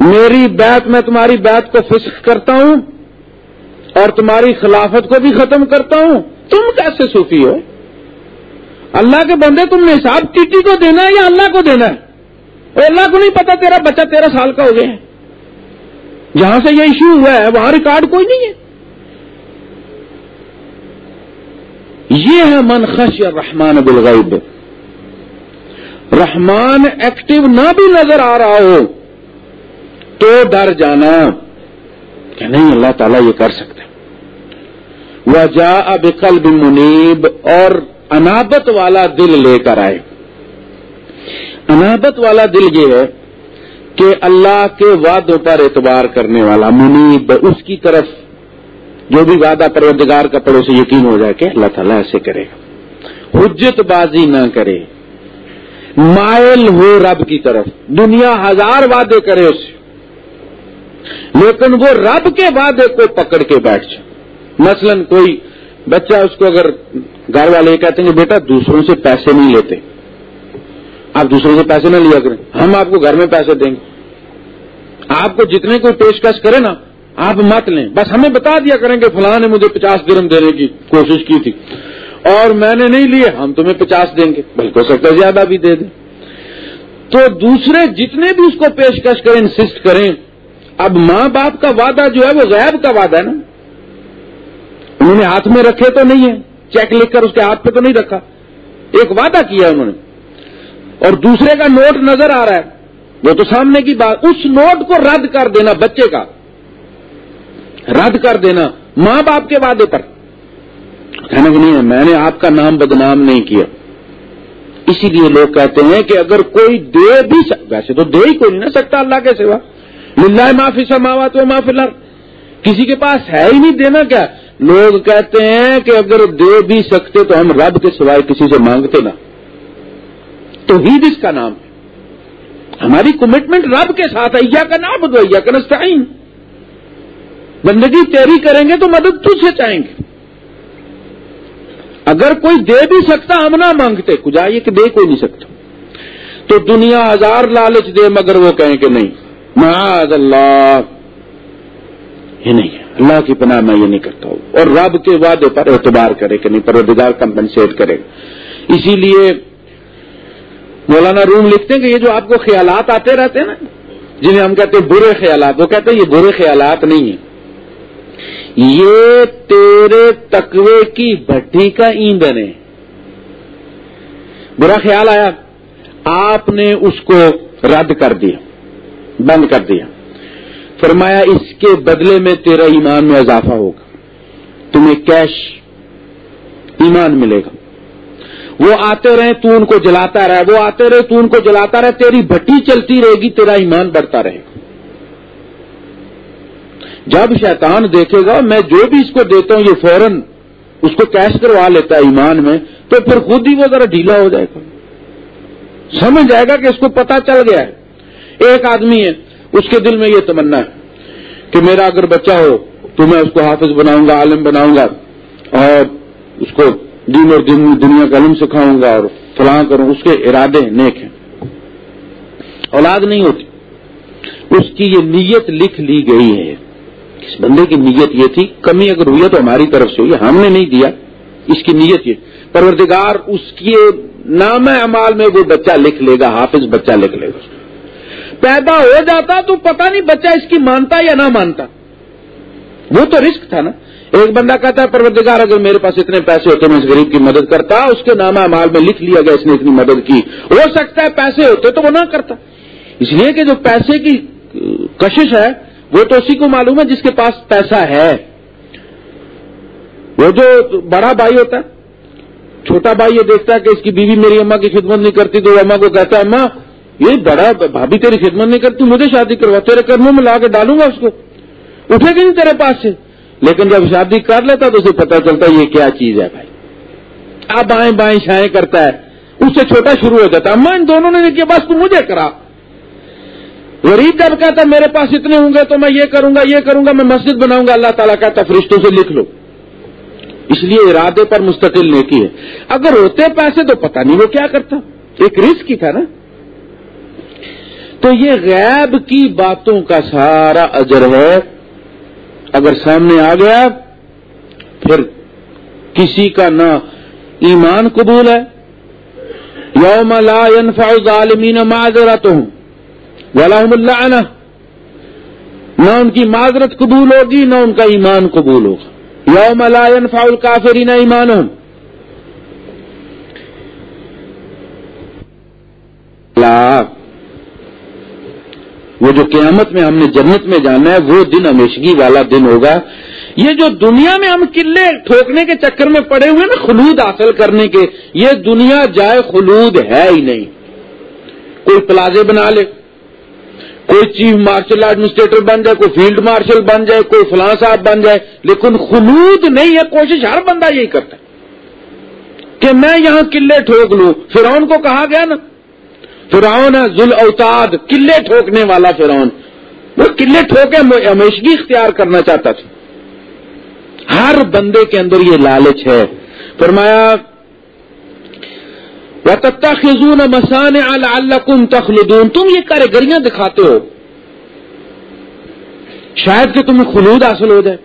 میری بات، میں تمہاری بات کو فسق کرتا ہوں اور تمہاری خلافت کو بھی ختم کرتا ہوں۔ تم کیسے صوفی ہو؟ اللہ کے بندے، تم نے حساب ٹی کو دینا ہے یا اللہ کو دینا ہے؟ اور اللہ کو نہیں پتا تیرا بچہ تیرہ سال کا ہو گیا ہے۔ جہاں سے یہ ایشو ہوا ہے، وہاں ریکارڈ کوئی نہیں ہے۔ یہ ہے من خش رحمان بالغیب۔ رحمان ایکٹیو نہ بھی نظر آ رہا ہو تو ڈر جانا کہ نہیں، اللہ تعالیٰ یہ کر سکتا وہ جا اب قلب منیب اور انابت والا دل لے کر آئے۔ انابت والا دل یہ ہے کہ اللہ کے وعدوں پر اعتبار کرنے والا منیب، اس کی طرف جو بھی وعدہ پروردگار کا پڑو سے یقین ہو جائے کہ اللہ تعالیٰ ایسے کرے۔ حجت بازی نہ کرے۔ مائل ہو رب کی طرف۔ دنیا ہزار وعدے کرے اسے لیکن وہ رب کے وعدے کو پکڑ کے بیٹھ جائے۔ مثلا کوئی بچہ اس کو اگر گھر والے کہتے ہیں کہ بیٹا دوسروں سے پیسے نہیں لیتے۔ آپ دوسروں سے پیسے نہ لیا کریں۔ ہم آپ کو گھر میں پیسے دیں گے۔ آپ کو جتنے کوئی پیشکش کرے نا آپ مت لیں۔ بس ہمیں بتا دیا کریں کہ فلاں نے مجھے پچاس درم دینے کی کوشش کی تھی۔ اور میں نے نہیں لیے، ہم تمہیں پچاس دیں گے۔ بلکہ سکتا زیادہ بھی دے دیں۔ تو دوسرے جتنے بھی اس کو پیشکش کریں، انسسٹ کریں، اب ماں باپ کا وعدہ جو ہے، وہ غیب کا وعدہ ہے نا۔ انہوں نے ہاتھ میں رکھے تو نہیں ہے۔ چیک لکھ کر اس کے ہاتھ پہ تو نہیں رکھا۔ ایک وعدہ کیا انہوں نے۔ اور دوسرے کا نوٹ نظر آ رہا ہے۔ وہ تو سامنے کی بات، اس نوٹ کو رد کر دینا بچے کا۔ رد کر دینا ماں باپ کے وعدے پر۔ کہنا کہ نہیں، میں نے آپ کا نام بدنام نہیں کیا۔ اسی لیے لوگ کہتے ہیں کہ اگر کوئی دے بھی ویسے تو دے ہی کوئی نہیں نہ سکتا اللہ کے سوا۔ للہ معافی سماوات و معافی کسی کے پاس ہے ہی نہیں دینا کیا۔ لوگ کہتے ہیں کہ اگر دے بھی سکتے تو ہم رب کے سوائے کسی سے مانگتے نا تو ہی اس کا نام ہے۔ ہماری کمٹمنٹ رب کے ساتھ ہے۔ کا نام بدویا کا نسٹائن بندگی تیری کریں گے تو مدد تجھ سے چاہیں گے۔ اگر کوئی دے بھی سکتا، ہم نہ مانگتے۔ کچھ آئیے کہ دے کوئی نہیں سکتا۔ تو دنیا ہزار لالچ دے، مگر وہ کہیں کہ نہیں۔ معاذ اللہ۔ یہ نہیں ہے۔ اللہ کی پناہ میں یہ نہیں کرتا ہوں۔ اور رب کے وعدے پر اعتبار کرے کہ نہیں، پروردگار کمپنسیٹ کرے۔ گا اسی لیے مولانا روم لکھتے ہیں کہ یہ جو آپ کو خیالات آتے رہتے ہیں نا، جنہیں ہم کہتے ہیں برے خیالات، وہ کہتے ہیں یہ برے خیالات نہیں ہیں۔ یہ تیرے تقوی کی بھٹی کا ایندھن ہے۔ برا خیال آیا، آپ نے اس کو رد کر دیا، بند کر دیا۔ فرمایا، اس کے بدلے میں تیرا ایمان میں اضافہ ہوگا۔ تمہیں کیش ایمان ملے گا۔ وہ آتے رہے تو ان کو جلاتا رہے۔ وہ آتے رہے، تو ان کو جلاتا رہے۔ تیری بھٹی چلتی رہے گی، تیرا ایمان بڑھتا رہے گا۔ جب شیطان دیکھے گا، میں جو بھی اس کو دیتا ہوں، یہ فوراً اس کو کیش کروا لیتا ہے ایمان میں، تو پھر خود ہی وہ ذرا ڈھیلا ہو جائے گا۔ سمجھ جائے گا کہ اس کو پتا چل گیا ہے۔ ایک آدمی ہے، اس کے دل میں یہ تمنا ہے کہ میرا اگر بچہ ہو، تو میں اس کو حافظ بناؤں گا، عالم بناؤں گا، اور اس کو دن اور دن دنیا کا علم سکھاؤں گا، اور فلاں کروں۔ اس کے ارادے نیک ہیں۔ اولاد نہیں ہوتی۔ اس کی یہ نیت لکھ لی گئی ہے۔ اس بندے کی نیت یہ تھی، کمی اگر ہوئی ہے تو ہماری طرف سے ہوئی ہم نے نہیں دیا۔ اس کی نیت یہ۔ پروردگار اس کی نام امال میں وہ بچہ لکھ لے گا، حافظ بچہ لکھ لے گا۔ پیدا ہو جاتا تو پتہ نہیں بچہ اس کی مانتا یا نہ مانتا۔ وہ تو رسک تھا نا۔ ایک بندہ کہتا ہے، پروردگار اگر میرے پاس اتنے پیسے ہوتے، میں اس غریب کی مدد کرتا، اس کے نام امال میں لکھ لیا گیا، اس نے اتنی مدد کی۔ ہو سکتا ہے پیسے ہوتے تو وہ نہ کرتا۔ اس لیے کہ جو پیسے کی کشش ہے وہ تو اسی کو معلوم ہے جس کے پاس پیسہ ہے۔ وہ جو بڑا بھائی ہوتا ہے، چھوٹا بھائی یہ دیکھتا ہے کہ اس کی بیوی میری اما کی خدمت نہیں کرتی، تو وہ اما کو کہتا ہے اما یہ بڑا بھابھی تیری خدمت نہیں کرتی، مجھے شادی کروا، تیرے کرموں میں لا کے ڈالوں گا اس کو۔ اٹھے گی نہیں تیرے پاس سے۔ لیکن جب شادی کر لیتا تو اسے پتا چلتا یہ کیا چیز ہے بھائی۔ آپ بائیں بائیں شائیں کرتا ہے۔ اس سے چھوٹا شروع ہو جاتا اما ان دونوں نے کیا بس تو مجھے کرا۔ غریب جب کہتا میرے پاس اتنے ہوں گے تو میں یہ کروں گا، یہ کروں گا، میں مسجد بناؤں گا۔ اللہ تعالیٰ کہتا فرشتوں سے لکھ لو۔ اس لیے ارادے پر مستقل نیکی ہے۔ اگر ہوتے پیسے تو پتہ نہیں وہ کیا کرتا۔ ایک رسک ہی تھا نا۔ تو یہ غیب کی باتوں کا سارا اجر ہے۔ اگر سامنے آ گیا، پھر کسی کا نہ ایمان قبول ہے۔ یوم لا ينفع الظالمین معذرتهم ولهم اللعنہ نہ ان کی معذرت قبول ہوگی، نہ ان کا ایمان قبول ہوگا۔ یوم لا ينفع الكافرین ایمانهم لا۔ وہ جو قیامت میں ہم نے جنت میں جانا ہے، وہ دن ہمیشگی والا دن ہوگا۔ یہ جو دنیا میں ہم قلعے ٹھوکنے کے چکر میں پڑے ہوئے نا، خلود حاصل کرنے کے، یہ دنیا جائے خلود ہے ہی نہیں۔ کوئی پلازے بنا لے۔ کوئی چیف مارشل ایڈمنسٹریٹر بن جائے، کوئی فیلڈ مارشل بن جائے، کوئی فلاں صاحب بن جائے، لیکن خلود نہیں ہے، کوشش ہر بندہ یہی کرتا ہے کہ میں یہاں قلعے ٹھوک لوں۔ فرعون کو کہا گیا نا، فرعون ہے ذل اوتاد قلعے ٹھوکنے والا فرعون۔ وہ قلعے ٹھوکے ہمیشگی اختیار کرنا چاہتا تھا۔ ہر بندے کے اندر یہ لالچ ہے۔ فرمایا وَتَتَّخِذُونَ خزون مسان تخلدون. تم یہ کاریگریاں دکھاتے ہو. شاید کہ تمہیں خلود حاصل ہو جائے.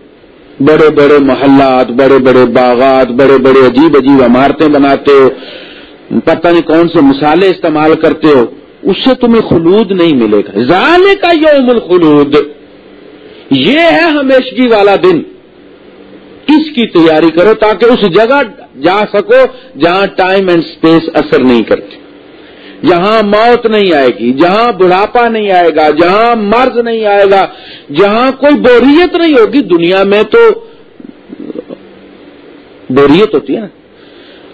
بڑے بڑے محلات، بڑے بڑے باغات، بڑے بڑے عجیب عجیب عمارتیں بناتے ہو. پتہ نہیں کون سے مسالے استعمال کرتے ہو. اس سے تمہیں خلود نہیں ملے گا. زالے کا یوم الخلود. یہ ہے ہمیشگی والا دن. کس کی تیاری کرو تاکہ اس جگہ جا سکو جہاں ٹائم اینڈ سپیس اثر نہیں کرتی۔ جہاں موت نہیں آئے گی، جہاں بڑھاپا نہیں آئے گا، جہاں مرض نہیں آئے گا، جہاں کوئی بوریت نہیں ہوگی، دنیا میں تو بوریت ہوتی ہے نا۔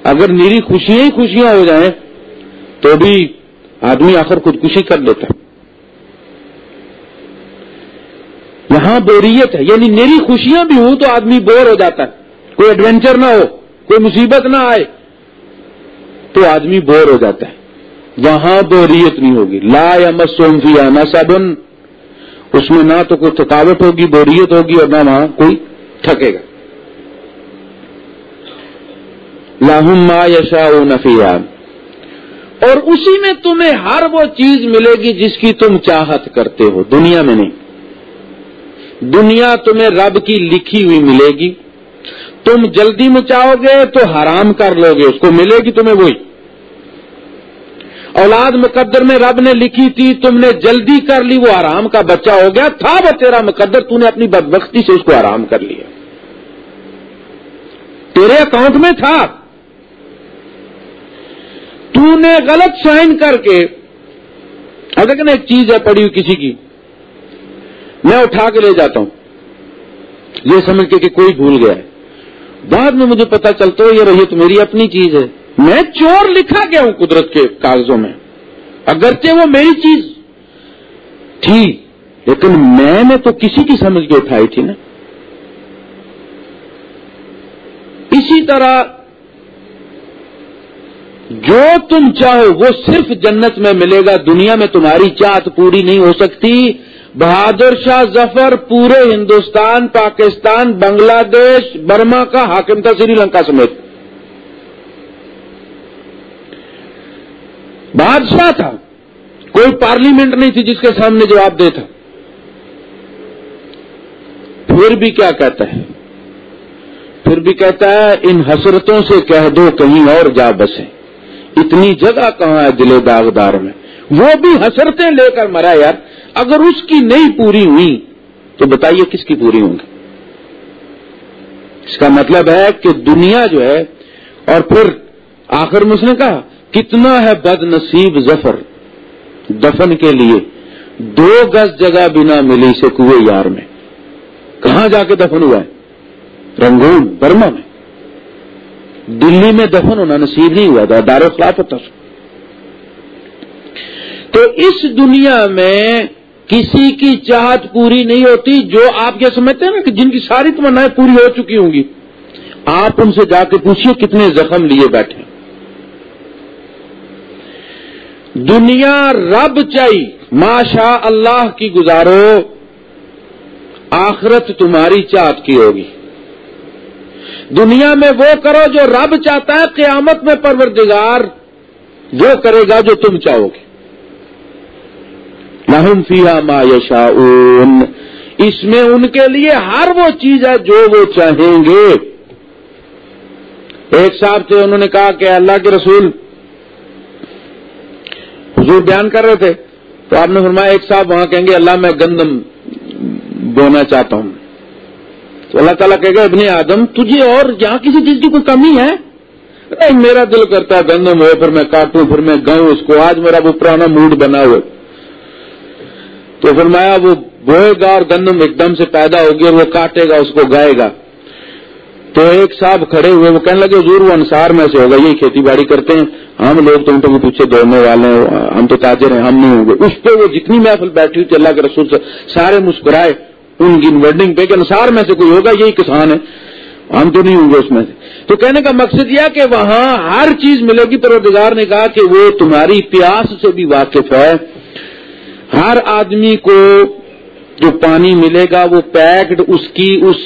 اگر میری خوشیاں ہی خوشیاں ہو جائیں، تو بھی آدمی آخر خودکشی کر لیتا ہے۔ یہاں بوریت ہے یعنی میری خوشیاں بھی ہوں تو آدمی بور ہو جاتا ہے۔ کوئی ایڈونچر نہ ہو، کوئی مصیبت نہ آئے تو آدمی بور ہو جاتا ہے۔ وہاں بوریت نہیں ہوگی۔ لا یا مسوم فیا نہ اس میں نہ تو کوئی تھکاوٹ ہوگی، بوریت ہوگی اور نہ وہاں کوئی تھکے گا۔ لاہم ما یشا نفیا اور اسی میں تمہیں ہر وہ چیز ملے گی جس کی تم چاہت کرتے ہو۔ دنیا میں نہیں۔ دنیا تمہیں رب کی لکھی ہوئی ملے گی۔ تم جلدی مچاؤ گے تو حرام کر لو گے، اس کو ملے گی تمہیں وہی۔ اولاد مقدر میں رب نے لکھی تھی، تم نے جلدی کر لی، وہ آرام کا بچہ ہو گیا۔ تھا وہ تیرا مقدر، تو نے اپنی بدبختی سے اس کو آرام کر لیا۔ تیرے اکاؤنٹ میں تھا۔ تو نے غلط سائن کر کے، اگر ایک چیز ہے پڑی ہوئی کسی کی۔ میں اٹھا کے لے جاتا ہوں۔ یہ سمجھ کے کہ کوئی بھول گیا ہے۔ بعد میں مجھے پتا چلتا ہو یہ رہی تو میری اپنی چیز ہے۔ میں چور لکھا گیا ہوں قدرت کے کاغذوں میں۔ اگرچہ وہ میری چیز تھی، لیکن میں نے تو کسی کی سمجھ کے اٹھائی تھی نا۔ اسی طرح جو تم چاہو، وہ صرف جنت میں ملے گا، دنیا میں تمہاری چاہت پوری نہیں ہو سکتی۔ بہادر شاہ ظفر پورے ہندوستان، پاکستان، بنگلہ دیش، برما کا حاکم تھا سری لنکا سمیت۔ بادشاہ تھا۔ کوئی پارلیمنٹ نہیں تھی جس کے سامنے جواب دے تھا۔ پھر بھی کیا کہتا ہے؟ پھر بھی کہتا ہے، ان حسرتوں سے کہہ دو کہیں اور جا بسیں۔ اتنی جگہ کہاں ہے دل داغدار میں؟ وہ بھی حسرتیں لے کر مرا یار۔ اگر اس کی نہیں پوری ہوئی تو بتائیے کس کی پوری ہوں گی؟ اس کا مطلب ہے کہ دنیا جو ہے، اور پھر آخر میں اس نے کہا، کتنا ہے بد نصیب ظفر دفن کے لیے؟ دو گز جگہ بنا ملی سے کنویں یار میں۔ کہاں جا کے دفن ہوا ہے؟ رنگون، برما میں۔ دلی میں دفن ہونا نصیب نہیں ہوا تھا دار خلاف ہوتا تو اس دنیا میں کسی کی چاہت پوری نہیں ہوتی جو آپ کیا سمجھتے ہیں نا کہ جن کی ساری تمنائیں پوری ہو چکی ہوں گی۔ آپ ان سے جا کے پوچھیے کتنے زخم لیے بیٹھے دنیا رب چاہیے ماشا اللہ کی گزارو، آخرت تمہاری چاہت کی ہوگی۔ دنیا میں وہ کرو جو رب چاہتا ہے، قیامت میں پروردگار وہ کرے گا جو تم چاہو گے۔ لہم فیا ما یشا اس میں ان کے لیے ہر وہ چیز ہے جو وہ چاہیں گے۔ ایک صاحب تھے، انہوں نے کہا کہ اللہ کے رسول حضور بیان کر رہے تھے۔ تو آپ نے فرمایا، ایک صاحب وہاں کہیں گے، اللہ میں گندم بونا چاہتا ہوں۔ تو اللہ تعالیٰ کہے گا، ابن آدم، تجھے اور یہاں کسی چیز کی کوئی کمی ہے؟ نہیں میرا دل کرتا ہے گندم ہوئے، پھر میں کاٹوں، پھر میں گاؤں اس کو۔ آج میرا وہ پرانا موڈ بنا ہوا تو فرمایا وہ بوئے گا اور گندم ایک دم سے پیدا ہوگی اور وہ کاٹے گا، اس کو گائے گا۔ تو ایک صاحب کھڑے ہوئے، وہ کہنے لگے، حضور، وہ انصار میں سے ہوگا یہ کھیتی باڑی کرتے ہیں۔ ہم لوگ تو ان کے پیچھے دوڑنے والے ہیں، ہم تو تاجر ہیں، ہم نہیں ہوں گے۔ اس پہ وہ جتنی محفل بیٹھی ہوئی تھی، اللہ کے رسول سے سارے مسکرائے، ان کی ورڈنگ پہ کہ انصار میں سے کوئی ہوگا، یہی کسان ہے۔ ہم تو نہیں ہوں گے اس میں سے۔ تو کہنے کا مقصد یہ کہ وہاں ہر چیز ملے گی، پروردگار نے کہا کہ وہ تمہاری پیاس سے بھی واقف ہے۔ ہر آدمی کو جو پانی ملے گا وہ پیکڈ اس کی اس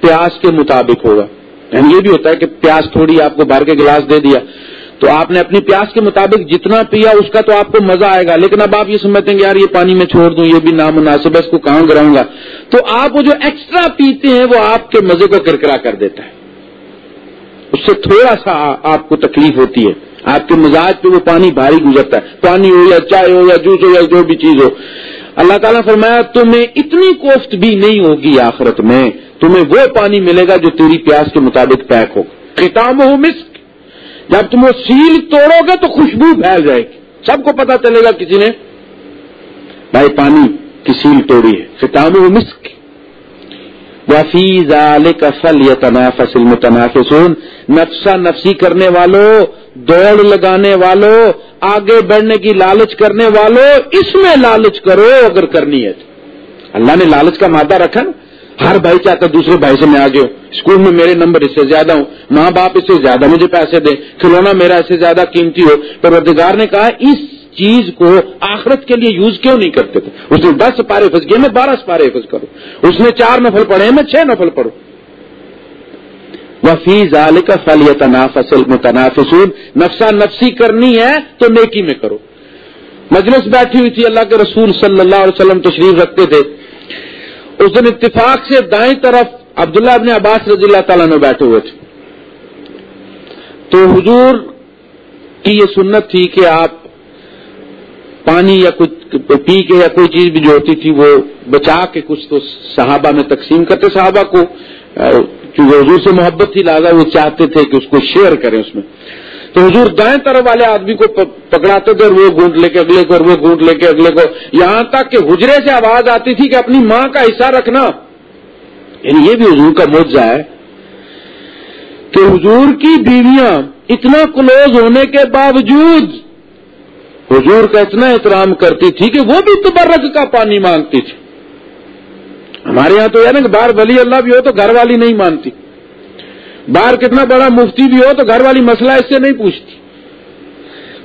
پیاس کے مطابق ہوگا۔ یعنی یہ بھی ہوتا ہے کہ پیاس تھوڑی آپ کو بھر کے گلاس دے دیا۔ تو آپ نے اپنی پیاس کے مطابق جتنا پیا اس کا تو آپ کو مزہ آئے گا۔ لیکن اب آپ یہ سمجھتے ہیں کہ یار یہ پانی میں چھوڑ دوں، یہ بھی نامناسب ہے، اس کو کہاں گراؤں گا؟ تو آپ وہ جو ایکسٹرا پیتے ہیں وہ آپ کے مزے کو کرکرا کر دیتا ہے۔ اس سے تھوڑا سا آپ کو تکلیف ہوتی ہے۔ آپ کے مزاج پہ وہ پانی بھاری گزرتا ہے۔ پانی ہو یا چائے ہو یا جوس ہو یا جو بھی چیز ہو۔ اللہ تعالیٰ فرمایا، تمہیں اتنی کوفت بھی نہیں ہوگی آخرت میں۔ تمہیں وہ پانی ملے گا جو تیری پیاس کے مطابق پیک ہو۔ کتاب ہو مسک۔ جب تم وہ سیل توڑو گے تو خوشبو پھیل جائے گی۔ سب کو پتا چلے گا کسی نے۔ بھائی، پانی کی سیل توڑی ہے۔ کتاب ہو مسک۔ وفیز کا فل یا تناف فصل میں نفسا نفسی کرنے والوں دوڑ لگانے والوں آگے بڑھنے کی لالچ کرنے والوں اس میں لالچ کرو اگر کرنی ہے۔ اللہ نے لالچ کا مادہ رکھا نا۔ ہر بھائی چاہتا دوسرے بھائی سے میں آگے ہوں۔ اسکول میں میرے نمبر اس سے زیادہ ہوں۔ ماں باپ اس سے زیادہ مجھے پیسے دیں۔ کھلونا میرا اس سے زیادہ قیمتی ہو۔ پر روزگار نے کہا، اس چیز کو آخرت کے لیے یوز کیوں نہیں کرتے تھے؟ اس نے دس سپارے حفظ کیے، میں بارہ سپارے حفظ کروں۔ اس نے چار نفل پڑھے، میں چھ نفل پڑھوں۔ وفی ظال کا فل یا تناف اصل میں نفسا نفسی کرنی ہے تو نیکی میں کرو. مجلس بیٹھی ہوئی تھی، اللہ کے رسول صلی اللہ علیہ وسلم تشریف رکھتے تھے. اس دن اتفاق سے دائیں طرف عبداللہ ابن عباس رضی اللہ تعالیٰ نے بیٹھے ہوئے تھے. تو حضور کی یہ سنت تھی کہ آپ پانی یا کچھ پی کے یا کوئی چیز بھی جو ہوتی تھی وہ بچا کے کچھ تو صحابہ میں تقسیم کرتے، صحابہ کو کیونکہ حضور سے محبت تھی لاگا وہ چاہتے تھے کہ اس کو شیئر کریں اس میں۔ تو حضور دائیں طرف والے آدمی کو پکڑاتے تھے اور وہ گونٹ لے کے اگلے کو، اور وہ گونٹ لے کے اگلے کو۔ یہاں تک کہ حجرے سے آواز آتی تھی کہ اپنی ماں کا حصہ رکھنا۔ یعنی یہ بھی حضور کا موجہ ہے کہ حضور کی بیویاں اتنا کلوز ہونے کے باوجود حضور کا اتنا احترام کرتی تھی کہ وہ بھی تبرک کا پانی مانگتی تھی۔ ہمارے یہاں تو ہے نا کہ باہر ولی اللہ بھی ہو تو گھر والی نہیں مانتی۔ باہر کتنا بڑا مفتی بھی ہو تو گھر والی مسئلہ اس سے نہیں پوچھتی۔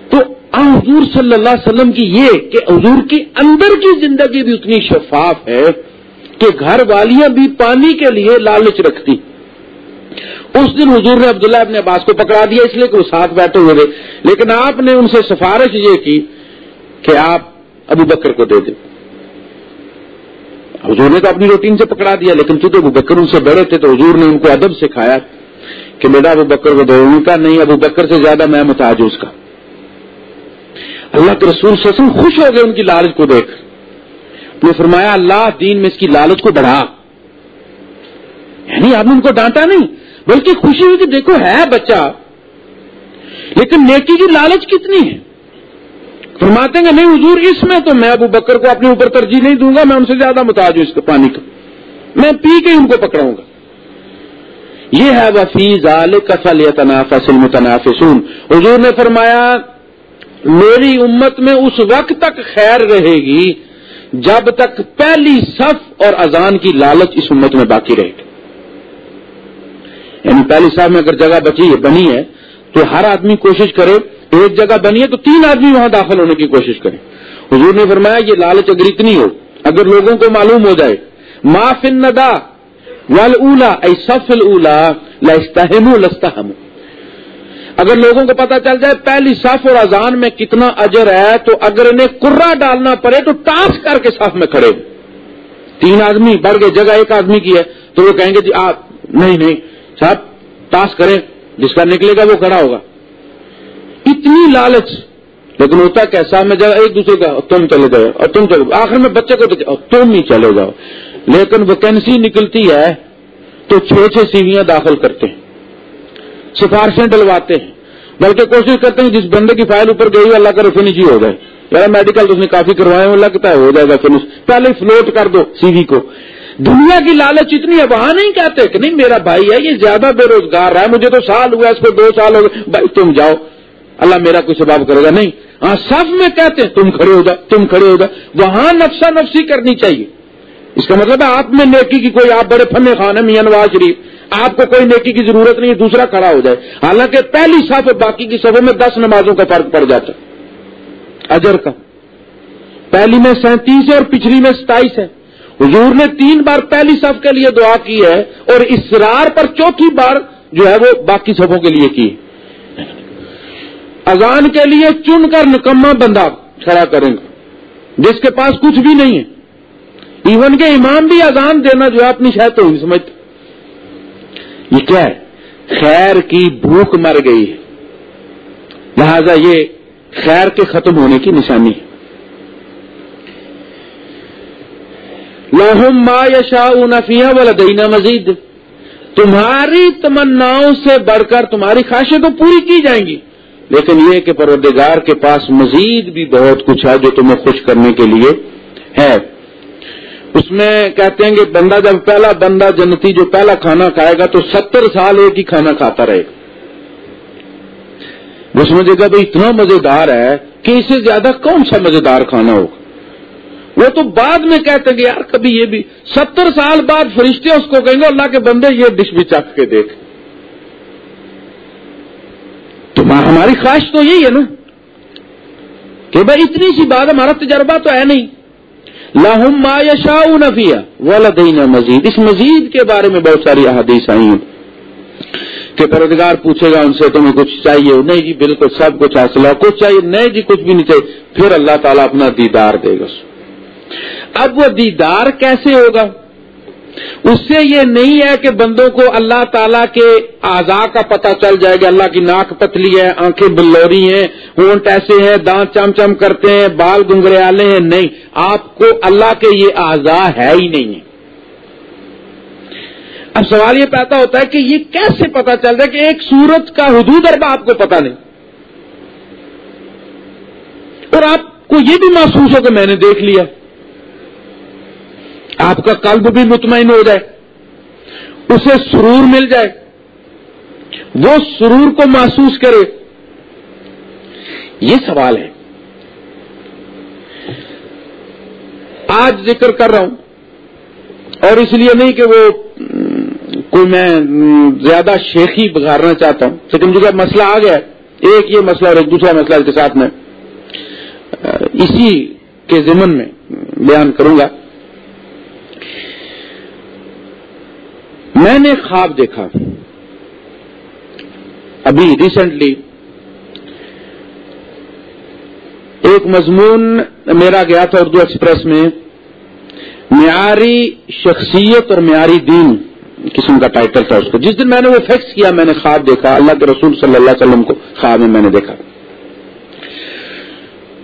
تو حضور صلی اللہ علیہ وسلم کی یہ کہ حضور کی اندر کی زندگی بھی اتنی شفاف ہے کہ گھر والیاں بھی پانی کے لیے لالچ رکھتی۔ اس دن حضور نے عبداللہ اپنے عباس کو پکڑا دیا اس لیے کہ وہ ساتھ بیٹھے ہوئے تھے۔ لیکن آپ نے ان سے سفارش یہ کی کہ آپ ابو بکر کو دے دیں۔ حضور نے تو اپنی روٹین سے پکڑا دیا، لیکن چونکہ ابو بکر ان سے بڑے تھے تو حضور نے ان کو ادب سکھایا کہ بیٹا ابو بکر کو دو ان کا نہیں، ابو بکر سے زیادہ میں محتاج ہوں اس کا۔ اللہ کے رسول سسم خوش ہو گئے ان کی لالچ کو دیکھ۔ نے فرمایا، اللہ دین میں اس کی لالچ کو بڑھا۔ یعنی آپ نے ان کو ڈانٹا نہیں، بلکہ خوشی ہوئی کہ دیکھو ہے بچہ، لیکن نیکی کی لالچ کتنی ہے؟ فرماتے ہیں نہیں حضور، اس میں تو میں ابو بکر کو اپنے اوپر ترجیح نہیں دوں گا، میں ان سے زیادہ متاج ہوں اس کے پانی کا۔ میں پی کے ان کو پکڑاؤں گا۔ یہ ہے وفیز فصل تنافل متنافسون حضور نے فرمایا، میری امت میں اس وقت تک خیر رہے گی جب تک پہلی صف اور اذان کی لالچ اس امت میں باقی رہے گی۔ یعنی پہلی صف میں اگر جگہ بچی ہے، بنی ہے، تو ہر آدمی کوشش کرے ایک جگہ بنی ہے تو تین آدمی وہاں داخل ہونے کی کوشش کریں۔ حضور نے فرمایا یہ لالچ اگر اتنی ہو، اگر لوگوں کو معلوم ہو جائے، ما فن ندا اولا ایسف اولا لستحم لستحم اگر لوگوں کو پتا چل جائے پہلی صف اور اذان میں کتنا اجر ہے، تو اگر انہیں کرا ڈالنا پڑے تو ٹاس کر کے صف میں کھڑے۔ تین آدمی، بڑھ گئے، جگہ ایک آدمی کی ہے، تو وہ کہیں گے جی آپ، نہیں نہیں، صاحب ٹاس کریں۔ جس کا نکلے گا، وہ کھڑا ہوگا۔ اتنی لالچ۔ لیکن ہوتا کیسا میں جگہ ایک دوسرے کا تم چلے جاؤ، اور تم چلو آخر میں بچے کو تو تم ہی چلے جاؤ۔ لیکن ویکینسی نکلتی ہے تو چھ چھ سیویاں داخل کرتے ہیں۔ سفارشیں ڈلواتے ہیں۔ بلکہ کوشش کرتے ہیں جس بندے کی فائل اوپر گئی، اللہ کا فنش ہی ہو جائے۔ یار میڈیکل تو اس نے کافی کروائے اللہ کہتا ہے ہو جائے گا فنش پہلے فلوٹ کر دو سی وی کو۔ دنیا کی لالچ اتنی ہے، وہاں نہیں کہتے کہ نہیں، میرا بھائی ہے، یہ زیادہ بے روزگار ہے، مجھے تو سال ہوا اس کو دو سال ہو گئے۔ بھائی، تم جاؤ۔ اللہ میرا کوئی سباب کرے گا؟ نہیں. ہاں سب میں کہتے ہیں، تم کھڑے ہو جا، تم کھڑے ہو جا۔ وہاں نفسا نفسی کرنی چاہیے۔ اس کا مطلب ہے، آپ میں نیکی کی کوئی، آپ بڑے فن خان ہے میاں یعنی نواز شریف، آپ کو کوئی نیکی کی ضرورت نہیں، دوسرا کھڑا ہو جائے۔ حالانکہ پہلی صف باقی کی صفوں میں دس نمازوں کا فرق پڑ جاتا اجر کا۔ پہلی میں سینتیس ہے اور پچھلی میں ستائیس ہے۔ حضور نے تین بار پہلی صف کے لیے دعا کی ہے اور اسرار پر چوتھی بار جو ہے وہ باقی صفوں کے لیے کی اذان کے لیے چن کر نکما بندہ کھڑا کریں گے۔ جس کے پاس کچھ بھی نہیں ہے۔ ایون کے امام بھی اذان دینا جو ہے اپنی شاید تو نہیں سمجھتے۔ یہ کیا ہے؟ خیر کی بھوک مر گئی ہے۔ لہذا یہ خیر کے ختم ہونے کی نشانی ہے۔ لاہم ما یشا نفیہ والا دینا مزید تمہاری تمناؤں سے بڑھ کر تمہاری خواہشیں تو پوری کی جائیں گی۔ لیکن یہ کہ پروردگار کے پاس مزید بھی بہت کچھ ہے جو تمہیں خوش کرنے کے لیے ہے۔ اس میں کہتے ہیں کہ بندہ جب پہلا بندہ جنتی جو پہلا کھانا کھائے گا تو ستر سال ایک ہی کھانا کھاتا رہے گا۔ وہ سمجھے گا بھائی اتنا مزیدار ہے کہ اسے زیادہ کون سا مزیدار کھانا ہوگا؟ وہ تو بعد میں کہتے ہیں کہ یار کبھی یہ بھی ستر سال بعد فرشتے اس کو کہیں گے اللہ کے بندے یہ ڈش بھی چکھ کے دیکھ۔ تو ہماری خواہش تو یہی ہے نا کہ بھائی اتنی سی بات ہمارا تجربہ تو ہے نہیں۔ لاہم ما یشا نفیہ ولدین مزید اس مزید کے بارے میں بہت ساری احادیث آئی ہیں کہ پردگار پوچھے گا ان سے، تمہیں کچھ چاہیے؟ نہیں جی بالکل سب کچھ حاصل ہو کچھ چاہیے؟ نہیں جی کچھ بھی نہیں چاہیے۔ پھر اللہ تعالیٰ اپنا دیدار دے گا۔ اب وہ دیدار کیسے ہوگا؟ اس سے یہ نہیں ہے کہ بندوں کو اللہ تعالیٰ کے اعضاء کا پتہ چل جائے گا اللہ کی ناک پتلی ہے، آنکھیں بلوری ہیں، ہونٹ ایسے ہیں، دانت چم چم کرتے ہیں، بال گنگرے آلے ہیں، نہیں۔ آپ کو اللہ کے یہ اعضاء ہے ہی نہیں۔ ہے اب سوال یہ پیدا ہوتا ہے کہ یہ کیسے پتا چل رہا ہے کہ ایک سورت کا حدود اربا آپ کو پتا نہیں؟ اور آپ کو یہ بھی محسوس ہو کہ میں نے دیکھ لیا۔ آپ کا قلب بھی مطمئن ہو جائے، اسے سرور مل جائے۔ وہ سرور کو محسوس کرے۔ یہ سوال ہے۔ آج ذکر کر رہا ہوں، اور اس لیے نہیں کہ وہ کوئی میں زیادہ شیخی بگارنا چاہتا ہوں، لیکن جگہ مسئلہ آ گیا ایک یہ مسئلہ اور ایک دوسرا مسئلہ اس کے ساتھ میں، اسی کے ضمن میں بیان کروں گا۔ میں نے خواب دیکھا۔ ابھی ریسنٹلی ایک مضمون میرا گیا تھا اردو ایکسپریس میں۔ معیاری شخصیت اور معیاری دین قسم کا ٹائٹل تھا اس کو۔ جس دن میں نے وہ فیکس کیا، میں نے خواب دیکھا۔ اللہ کے رسول صلی اللہ علیہ وسلم کو خواب میں میں نے دیکھا۔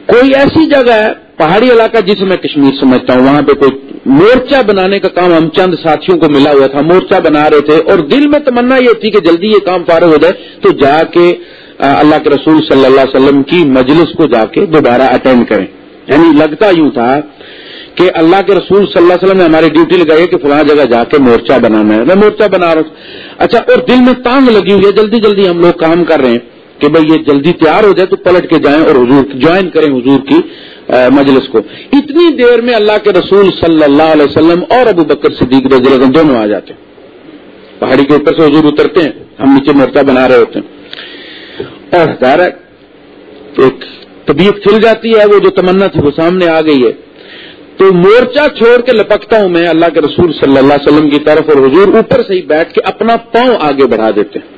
کوئی ایسی جگہ ہے پہاڑی علاقہ جسے میں کشمیر سمجھتا ہوں، وہاں پہ کوئی مورچہ بنانے کا کام ہم چند ساتھیوں کو ملا ہوا تھا، مورچہ بنا رہے تھے، اور دل میں تمنا یہ تھی کہ جلدی یہ کام فارغ ہو جائے تو جا کے اللہ کے رسول صلی اللہ علیہ وسلم کی مجلس کو جا کے دوبارہ اٹینڈ کریں۔ یعنی لگتا یوں تھا کہ اللہ کے رسول صلی اللہ علیہ وسلم نے ہماری ڈیوٹی لگائی ہے کہ فلاں جگہ جا کے مورچہ بنانا ہے۔ میں مورچہ بنا رہا ہوں۔ اچھا اور دل میں تانگ لگی ہوئی ہے، جلدی جلدی ہم لوگ کام کر رہے ہیں کہ بھائی یہ جلدی تیار ہو جائے تو پلٹ کے جائیں اور حضور جوائن کریں حضور کی۔ مجلس کو۔ اتنی دیر میں اللہ کے رسول صلی اللہ علیہ وسلم اور ابو بکر صدیق رضی اللہ دونوں آ جاتے ہیں۔ پہاڑی کے اوپر سے حضور اترتے ہیں، ہم نیچے مورچہ بنا رہے ہوتے ہیں۔ اور ظاہر ایک طبیعت کھل جاتی ہے، وہ جو تمنا تھی وہ سامنے آ گئی ہے۔ تو مورچہ چھوڑ کے لپکتا ہوں میں اللہ کے رسول صلی اللہ علیہ وسلم کی طرف اور حضور اوپر سے ہی بیٹھ کے اپنا پاؤں آگے بڑھا دیتے ہیں۔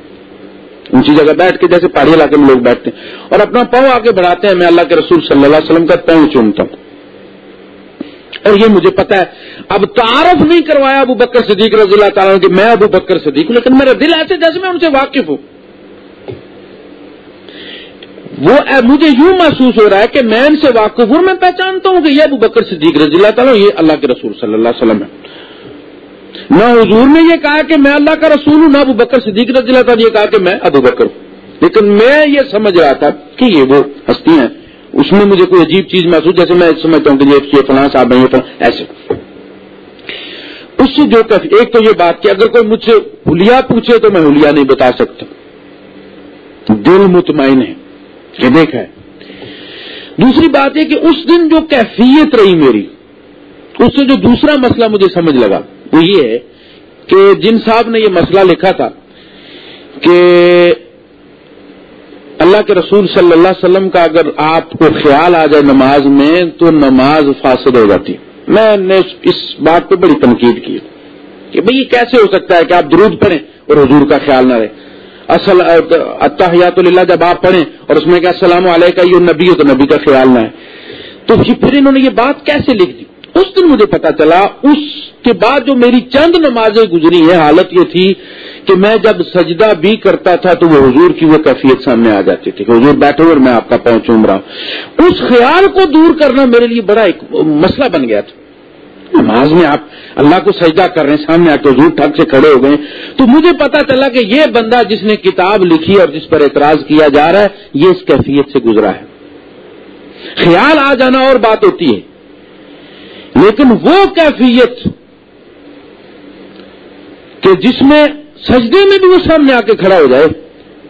اونچی جگہ بیٹھ کے جیسے پہاڑی علاقے میں لوگ بیٹھتے ہیں اور اپنا پاؤں آگے بڑھاتے ہیں، میں اللہ کے رسول صلی اللہ علیہ وسلم کا پاؤں چومتا ہوں۔ اور یہ مجھے پتا ہے، اب تعارف نہیں کروایا ابو بکر صدیق رضی اللہ تعالیٰ کہ میں ابو بکر صدیق ہوں، لیکن میرا دل ایسے جیسے میں ان سے واقف ہوں۔ وہ مجھے یوں محسوس ہو رہا ہے کہ میں ان سے واقف ہوں میں پہچانتا ہوں کہ یہ ابو بکر صدیق رضی اللہ تعالیٰ یہ اللہ کے رسول صلی اللہ علیہ وسلم ہے نہ حضور نے یہ کہا کہ میں اللہ کا رسول ہوں، نہ ابو بکر صدیق رضی اللہ تعالیٰ یہ کہا کہ میں ابو بکر ہوں۔ لیکن میں یہ سمجھ رہا تھا کہ یہ وہ ہستی ہیں۔ اس میں مجھے کوئی عجیب چیز محسوس، جیسے میں سمجھتا ہوں کہ یہ فلاں صاحب ہیں، یہ ایسے۔ اس سے جو ایک تو یہ بات کہ اگر کوئی مجھ سے ہولیا پوچھے تو میں ہولیا نہیں بتا سکتا۔ دل مطمئن ہے یہ دیکھا ہے۔ دوسری بات یہ کہ اس دن جو کیفیت رہی میری، اس سے جو دوسرا مسئلہ مجھے سمجھ لگا۔ وہ یہ ہے کہ جن صاحب نے یہ مسئلہ لکھا تھا کہ اللہ کے رسول صلی اللہ علیہ وسلم کا اگر آپ کو خیال آ جائے نماز میں تو نماز فاسد ہو جاتی۔ میں نے اس بات پہ بڑی تنقید کی کہ بھئی یہ کیسے ہو سکتا ہے کہ آپ درود پڑھیں اور حضور کا خیال نہ رہے۔ اصل اتحیات اللہ جب آپ پڑھیں اور اس میں کہ السلام علیکم یہ نبی ہو تو نبی کا خیال نہ ہے۔ تو پھر انہوں نے یہ بات کیسے لکھ دی؟ اس دن مجھے پتا چلا، اس کے بعد جو میری چند نمازیں گزری ہیں، حالت یہ تھی کہ میں جب سجدہ بھی کرتا تھا تو وہ حضور کی وہ کیفیت سامنے آ جاتی تھی کہ حضور بیٹھے اور میں آپ کا پاؤں چوم رہا ہوں۔ اس خیال کو دور کرنا میرے لیے بڑا ایک مسئلہ بن گیا تھا۔ نماز میں آپ اللہ کو سجدہ کر رہے ہیں، سامنے آ کے حضور ٹھگ سے کھڑے ہو گئے تو مجھے پتا چلا کہ یہ بندہ جس نے کتاب لکھی اور جس پر اعتراض کیا جا رہا ہے، یہ اس کیفیت سے گزرا ہے۔ خیال آ جانا اور بات ہوتی ہے۔ لیکن وہ کیفیت کہ جس میں سجدے میں بھی وہ سامنے آ کے کھڑا ہو جائے،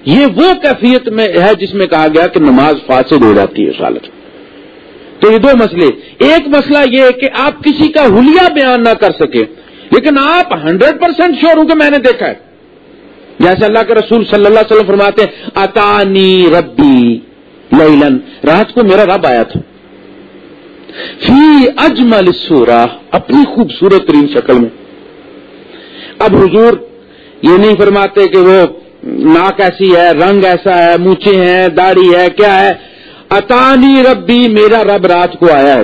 یہ وہ کیفیت میں ہے جس میں کہا گیا کہ نماز فاسد ہو جاتی ہے سالت۔ تو یہ دو مسئلے۔ ایک مسئلہ یہ ہے کہ آپ کسی کا ہولیا بیان نہ کر سکے لیکن آپ ہنڈریڈ پرسینٹ شور ہوں کہ میں نے دیکھا ہے۔ جیسے اللہ کے رسول صلی اللہ علیہ وسلم فرماتے ہیں، اتانی ربی لیلن۔ رات کو میرا رب آیا تھا۔ فی اجمل سورا اپنی خوبصورت ترین شکل میں۔ اب حضور یہ نہیں فرماتے کہ وہ ناک ایسی ہے، رنگ ایسا ہے مونچے ہیں، داڑھی ہے، کیا ہے؟ اتانی ربی میرا رب رات کو آیا ہے۔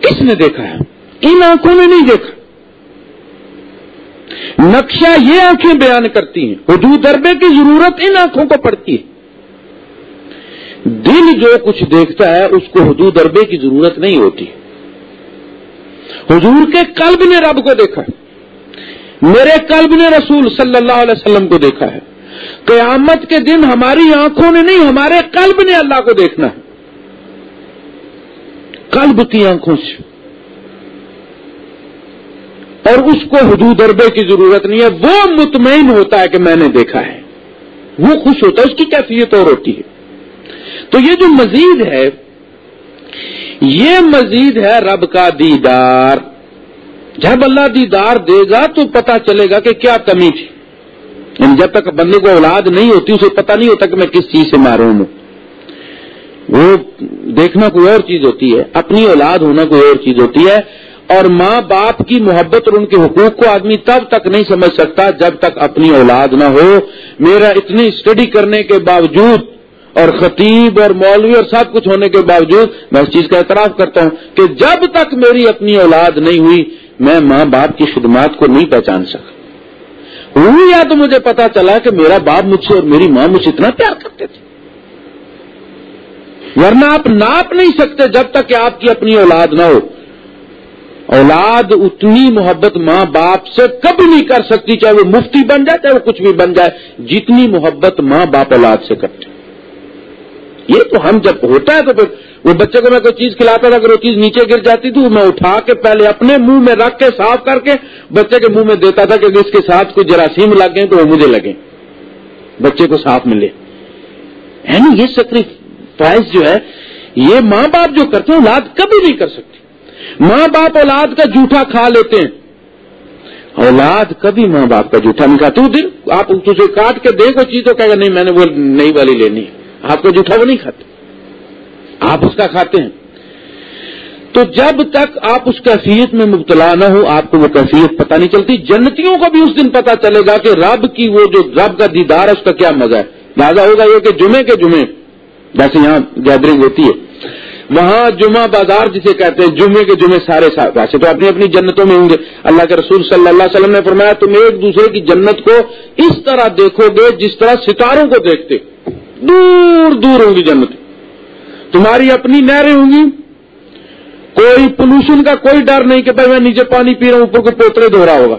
کس نے دیکھا ہے؟ ان آنکھوں نے نہیں دیکھا۔ نقشہ یہ آنکھیں بیان کرتی ہیں۔ حدود دربے کی ضرورت ان آنکھوں کو پڑتی ہے۔ دل جو کچھ دیکھتا ہے، اس کو حدود اربے کی ضرورت نہیں ہوتی۔ حضور کے قلب نے رب کو دیکھا۔ میرے قلب نے رسول صلی اللہ علیہ وسلم کو دیکھا ہے۔ قیامت کے دن ہماری آنکھوں نے نہیں، ہمارے قلب نے اللہ کو دیکھنا ہے۔ قلب کی آنکھوں سے۔ اور اس کو حدود اربے کی ضرورت نہیں ہے۔ وہ مطمئن ہوتا ہے کہ میں نے دیکھا ہے۔ وہ خوش ہوتا ہے، اس کی کیفیت اور ہوتی ہے۔ تو یہ جو مزید ہے، یہ مزید ہے رب کا دیدار۔ جب اللہ دیدار دے گا تو پتا چلے گا کہ کیا کمی تھی۔ یعنی جب تک بندے کو اولاد نہیں ہوتی، اسے پتا نہیں ہوتا کہ میں کس چیز سے معروم ہوں۔ وہ دیکھنا کوئی اور چیز ہوتی ہے، اپنی اولاد ہونا کوئی اور چیز ہوتی ہے۔ اور ماں باپ کی محبت اور ان کے حقوق کو آدمی تب تک نہیں سمجھ سکتا جب تک اپنی اولاد نہ ہو۔ میرا اتنی اسٹڈی کرنے کے باوجود اور خطیب اور مولوی اور سب کچھ ہونے کے باوجود میں اس چیز کا اعتراف کرتا ہوں کہ جب تک میری اپنی اولاد نہیں ہوئی، میں ماں باپ کی خدمات کو نہیں پہچان سکا۔ ہوئی یا تو مجھے پتا چلا کہ میرا باپ مجھ سے اور میری ماں مجھ سے اتنا پیار کرتے تھے۔ ورنہ آپ ناپ نہیں سکتے جب تک کہ آپ کی اپنی اولاد نہ ہو۔ اولاد اتنی محبت ماں باپ سے کبھی نہیں کر سکتی، چاہے وہ مفتی بن جائے، چاہے وہ کچھ بھی بن جائے، جتنی محبت ماں باپ اولاد سے کرتے۔ یہ تو ہم جب ہوتا ہے تو پھر وہ بچے کو میں کوئی چیز کھلاتا تھا، اگر وہ چیز نیچے گر جاتی تھی میں اٹھا کے پہلے اپنے منہ میں رکھ کے صاف کر کے بچے کے منہ میں دیتا تھا کہ اس کے ساتھ کوئی جراثیم لگ گئے تو وہ مجھے لگے۔ بچے کو صاف ملے۔ ہے نا یہ سیکریفائز جو ہے، یہ ماں باپ جو کرتے ہیں، اولاد کبھی نہیں کر سکتی۔ ماں باپ اولاد کا جھوٹا کھا لیتے ہیں۔ اولاد کبھی ماں باپ کا جھوٹا نہیں کھاتے دن آپ اسے کاٹ کے دیکھو، چیز تو کہے گا، نہیں، میں نے وہ نئی والی لینی ہے۔ آپ کا جھوٹا وہ نہیں کھاتے آپ اس کا کھاتے ہیں تو جب تک آپ اس کیفیت میں مبتلا نہ ہو، آپ کو وہ کیفیت پتہ نہیں چلتی۔ جنتیوں کو بھی اس دن پتہ چلے گا کہ رب کی وہ جو رب کا دیدار ہے، اس کا کیا مزہ ہے۔ لہٰذا ہوگا یہ کہ جمعے کے جمعے، جیسے یہاں گیدرنگ ہوتی ہے، وہاں جمعہ بازار جسے کہتے ہیں، جمعے کے جمعے سارے ویسے تو اپنی اپنی جنتوں میں ہوں گے۔ اللہ کے رسول صلی اللہ علیہ وسلم نے فرمایا، تم ایک دوسرے کی جنت کو اس طرح دیکھو گے جس طرح ستاروں کو دیکھتے۔ دور دور ہوں گی جنت۔ تمہاری اپنی نہریں ہوں گی۔ کوئی پولوشن کا کوئی ڈر نہیں کہ بھائی میں نیچے پانی پی رہا ہوں، اوپر کو پوترے دھو رہا ہوگا۔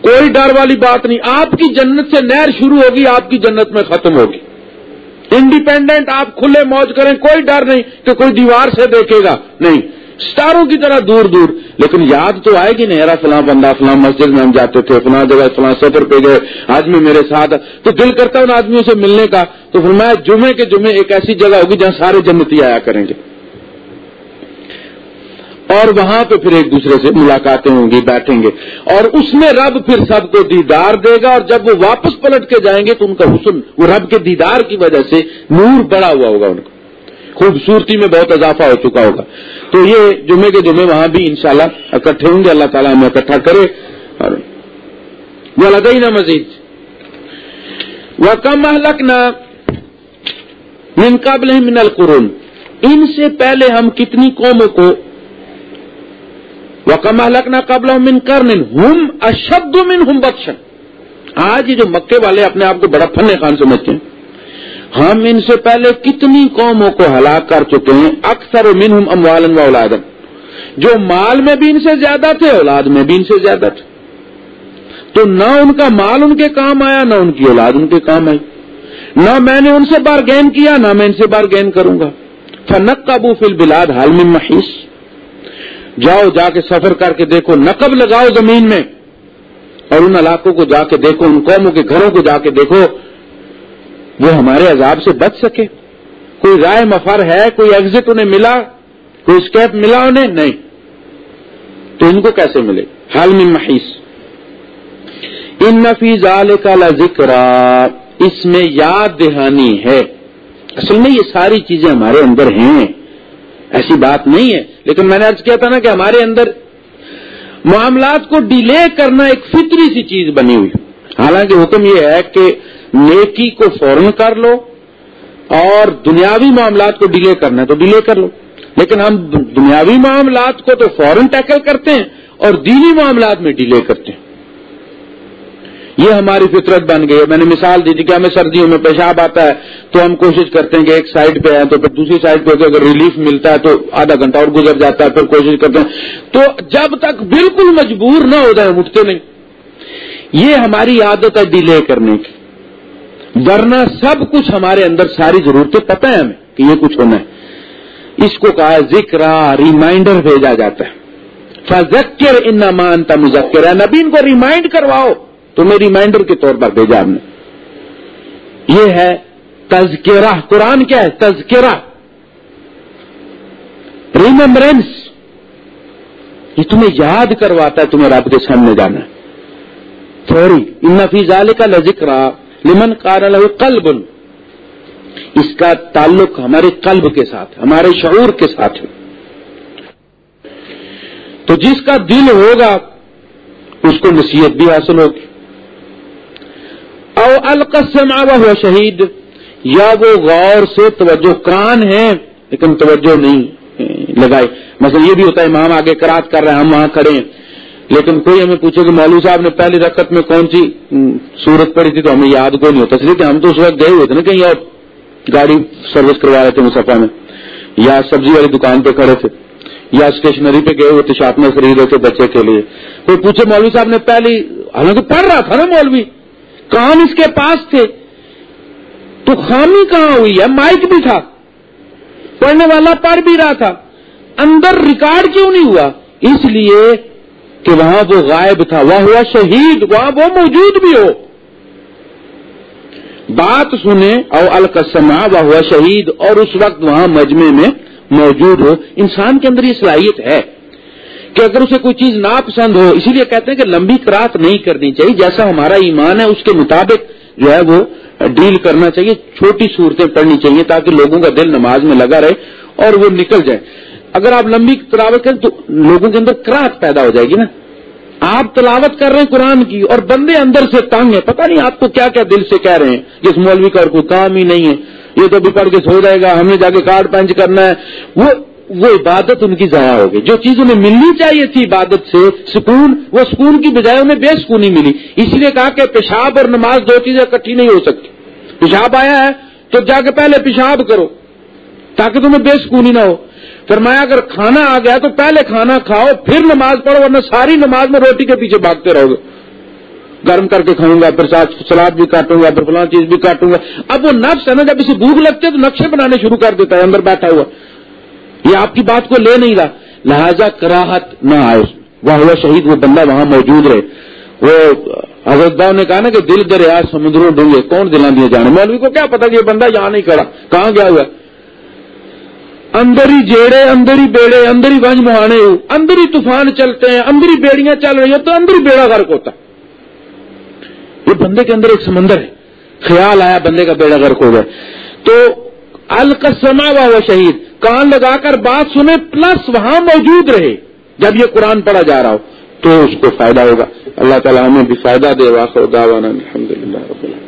کوئی ڈر والی بات نہیں۔ آپ کی جنت سے نہر شروع ہوگی، آپ کی جنت میں ختم ہوگی۔ انڈیپینڈنٹ آپ کھلے موج کریں، کوئی ڈر نہیں کہ کوئی دیوار سے دیکھے گا۔ نہیں اسٹاروں کی طرح دور دور۔ لیکن یاد تو آئے گی نہیں یار فلاں بندہ، فلاں مسجد میں ہم جاتے تھے، فلاں جگہ، فلاں سفر پہ گئے، آدمی میرے ساتھ۔ تو دل کرتا ہے ان آدمیوں سے ملنے کا۔ تو پھر میں جمعے کے جمعے ایک ایسی جگہ ہوگی جہاں سارے جنتی آیا کریں گے۔ اور وہاں پہ پھر ایک دوسرے سے ملاقاتیں ہوں گی، بیٹھیں گے۔ اور اس میں رب پھر سب کو دیدار دے گا، اور جب وہ واپس پلٹ کے جائیں گے تو ان کا حسن، وہ رب کے دیدار کی وجہ سے نور بڑا ہوا ہوگا ان کا خوبصورتی میں بہت اضافہ ہو چکا ہوگا۔ تو یہ جمعے کے جمعے وہاں بھی انشاءاللہ اکٹھے ہوں گے، اللہ تعالیٰ ہمیں اکٹھا کرے۔ اور وہ لگئی نا مزید۔ وہ کم محلک نہ من قابل من القرون۔ ان سے پہلے ہم کتنی قوموں کو وہ کم قبل من کرن ہم اشد من ہم بخشن آج یہ جو مکے والے اپنے آپ کو بڑا فن خان سمجھتے ہیں۔ ہم ان سے پہلے کتنی قوموں کو ہلاک کر چکے ہیں، اکثر من ہم اموالن و اولادن۔ جو مال میں بھی ان سے زیادہ تھے، اولاد میں بھی ان سے زیادہ تھے۔ تو نہ ان کا مال ان کے کام آیا، نہ ان کی اولاد ان کے کام آئی۔ نہ میں نے ان سے بار گین کیا، نہ میں ان سے بار گین کروں گا۔ فنک قابو فل بلاد حال میں محیث جاؤ، جا کے سفر کر کے دیکھو، نقب لگاؤ زمین میں۔ اور ان علاقوں کو جا کے دیکھو، ان قوموں کے گھروں کو جا کے دیکھو وہ ہمارے عذاب سے بچ سکے۔ کوئی رائے مفر ہے، کوئی ایگزٹ انہیں ملا، کوئی اسکیپ ملا انہیں؟ نہیں۔ تو ان کو کیسے ملے؟ حال میں محیث ان نفیز کا ذکر اس میں یاد دہانی ہے۔ اصل میں یہ ساری چیزیں ہمارے اندر ہیں۔ ایسی بات نہیں ہے۔ لیکن میں نے ارض کیا تھا نا کہ ہمارے اندر معاملات کو ڈیلے کرنا ایک فطری سی چیز بنی ہوئی۔ حالانکہ حکم یہ ہے کہ نیکی کو فوراً کر لو اور دنیاوی معاملات کو ڈیلے کرنا ہے تو ڈیلے کر لو۔ لیکن ہم دنیاوی معاملات کو تو فوراً ٹیکل کرتے ہیں اور دینی معاملات میں ڈیلے کرتے ہیں۔ یہ ہماری فطرت بن گئی ہے۔ میں نے مثال دی تھی کہ ہمیں سردیوں میں پیشاب آتا ہے تو ہم کوشش کرتے ہیں کہ ایک سائڈ پہ آئے تو پھر دوسری سائڈ پہ اگر ریلیف ملتا ہے تو آدھا گھنٹہ اور گزر جاتا ہے، پھر کوشش کرتے ہیں۔ تو جب تک بالکل مجبور نہ ہو جائے اٹھتے نہیں۔ یہ ہماری عادت ہے ڈیلے کرنے کی۔ ورنہ سب کچھ ہمارے اندر ساری ضرورتیں پتہ ہے ہمیں کہ یہ کچھ ہونا ہے۔ اس کو کہا ذکر، ریمائنڈر بھیجا جاتا ہے۔ فذکر ان مانتا مذکر۔ ہے نبین کو ریمائنڈ کرواؤ۔ تمہیں ریمائنڈر کے طور پر بھیجا ہم نے۔ یہ ہے تذکرہ، قرآن کیا ہے؟ تذکرہ۔ ریمبرنس یہ تمہیں یاد کرواتا ہے، تمہیں رب کے سامنے جانا۔ تھوڑی ان نفیزال کا لذکر لمن کار قلب۔ اس کا تعلق ہمارے قلب کے ساتھ، ہمارے شعور کے ساتھ ہے۔ تو جس کا دل ہوگا، اس کو نصیحت بھی حاصل ہوگی۔ القسم وہ شہید یا وہ غور سے توجہ کان ہے، لیکن توجہ نہیں لگائے۔ مثلا یہ بھی ہوتا ہے، امام آگے کرات کر رہے ہیں، ہم وہاں کھڑے ہیں۔ لیکن کوئی ہمیں پوچھے کہ مولوی صاحب نے پہلی رقط میں کون سی صورت پڑی تھی، تو ہمیں یاد کو نہیں ہوتا۔ اس لیے کہ ہم تو اس وقت گئے ہوئے تھے نا، کہیں اور گاڑی سروس کروا رہے تھے مسفا میں۔ یا سبزی والی دکان پہ کھڑے تھے، یا اسٹیشنری پہ گئے ہوئے تھے، شاپ میں خرید رہے تھے بچے کے لیے۔ کوئی پوچھے مولوی صاحب نے پہلی، حالانکہ پڑھ رہا تھا نا مولوی کام اس کے پاس تھے۔ تو خامی کہاں ہوئی ہے؟ مائک بھی تھا۔ پڑھنے والا پڑھ بھی رہا تھا۔ اندر ریکارڈ کیوں نہیں ہوا؟ اس لیے کہ وہاں وہ غائب تھا، وہ ہوا شہید، وہاں وہ موجود بھی ہو۔ بات سنے اور القسما وہ ہوا شہید اور اس وقت وہاں مجمے میں موجود ہو۔ انسان کے اندر یہ صلاحیت ہے۔ کہ اگر اسے کوئی چیز ناپسند ہو، اسی لیے کہتے ہیں کہ لمبی کرات نہیں کرنی چاہیے، جیسا ہمارا ایمان ہے، اس کے مطابق جو ہے وہ ڈیل کرنا چاہیے، چھوٹی صورتیں پڑھنی چاہیے تاکہ لوگوں کا دل نماز میں لگا رہے اور وہ نکل جائے۔ اگر آپ لمبی تلاوت کریں تو لوگوں کے اندر کراہت پیدا ہو جائے گی نا۔ آپ تلاوت کر رہے ہیں قرآن کی اور بندے اندر سے تنگ ہیں، پتہ نہیں آپ کو کیا کیا دل سے کہہ رہے ہیں جس مولوی کا اور کوئی کام ہی نہیں ہے۔ یہ تو بھی پڑھ کے سو جائے گا، ہم نے جا کے کارڈ پینچ کرنا ہے۔ وہ وہ عبادت ان کی ضائع ہوگی جو چیز انہیں ملنی چاہیے تھی عبادت سے، سکون، وہ سکون کی بجائے انہیں بے سکونی ملی۔ اسی لیے کہا کہ پیشاب اور نماز دو چیزیں اکٹھی نہیں ہو سکتی۔ پیشاب آیا ہے تو جا کے پہلے پیشاب کرو، تاکہ تمہیں بے سکونی نہ ہو۔ فرمایا اگر کھانا آ گیا تو پہلے کھانا کھاؤ، پھر نماز پڑھو، ورنہ ساری نماز میں روٹی کے پیچھے بھاگتے رہو گے۔ گرم کر کے کھاؤں گا، پھر سلاد بھی کاٹوں گا، پھر فلاں چیز بھی کاٹوں گا۔ اب وہ نفس ہے نا، جب اسے بھوک لگتی ہے تو نقشے بنانے شروع کر دیتا ہے، اندر بیٹھا ہوا۔ یہ آپ کی بات کو لے نہیں رہا۔ لہذا کراہت نہ آئے۔ وہ شہید وہ بندہ وہاں موجود رہے۔ وہ حضرت نے کہا نا کہ دل دریا سمندروں ڈونگے کون دلا دیا جانے؟ مولوی کو کیا پتا کہ یہ بندہ یہاں نہیں کھڑا، کہاں گیا ہوا؟ اندر ہی جیڑے، اندر ہی بیڑے، اندر ہی ونج مہانے اندر ہی طوفان چلتے ہیں، اندر ہی بیڑیاں چل رہی ہیں، تو اندر ہی بیڑا غرق ہوتا۔ یہ بندے کے اندر ایک سمندر ہے۔ خیال آیا بندے کا بیڑا غرق ہو گیا۔ تو القسما ہوا شہید۔ کان لگا کر بات سنے پلس وہاں موجود رہے۔ جب یہ قرآن پڑھا جا رہا ہو، تو اس کو فائدہ ہوگا۔ اللہ تعالیٰ ہمیں بھی فائدہ دے واخر دعوانا الحمدللہ رب العالمین۔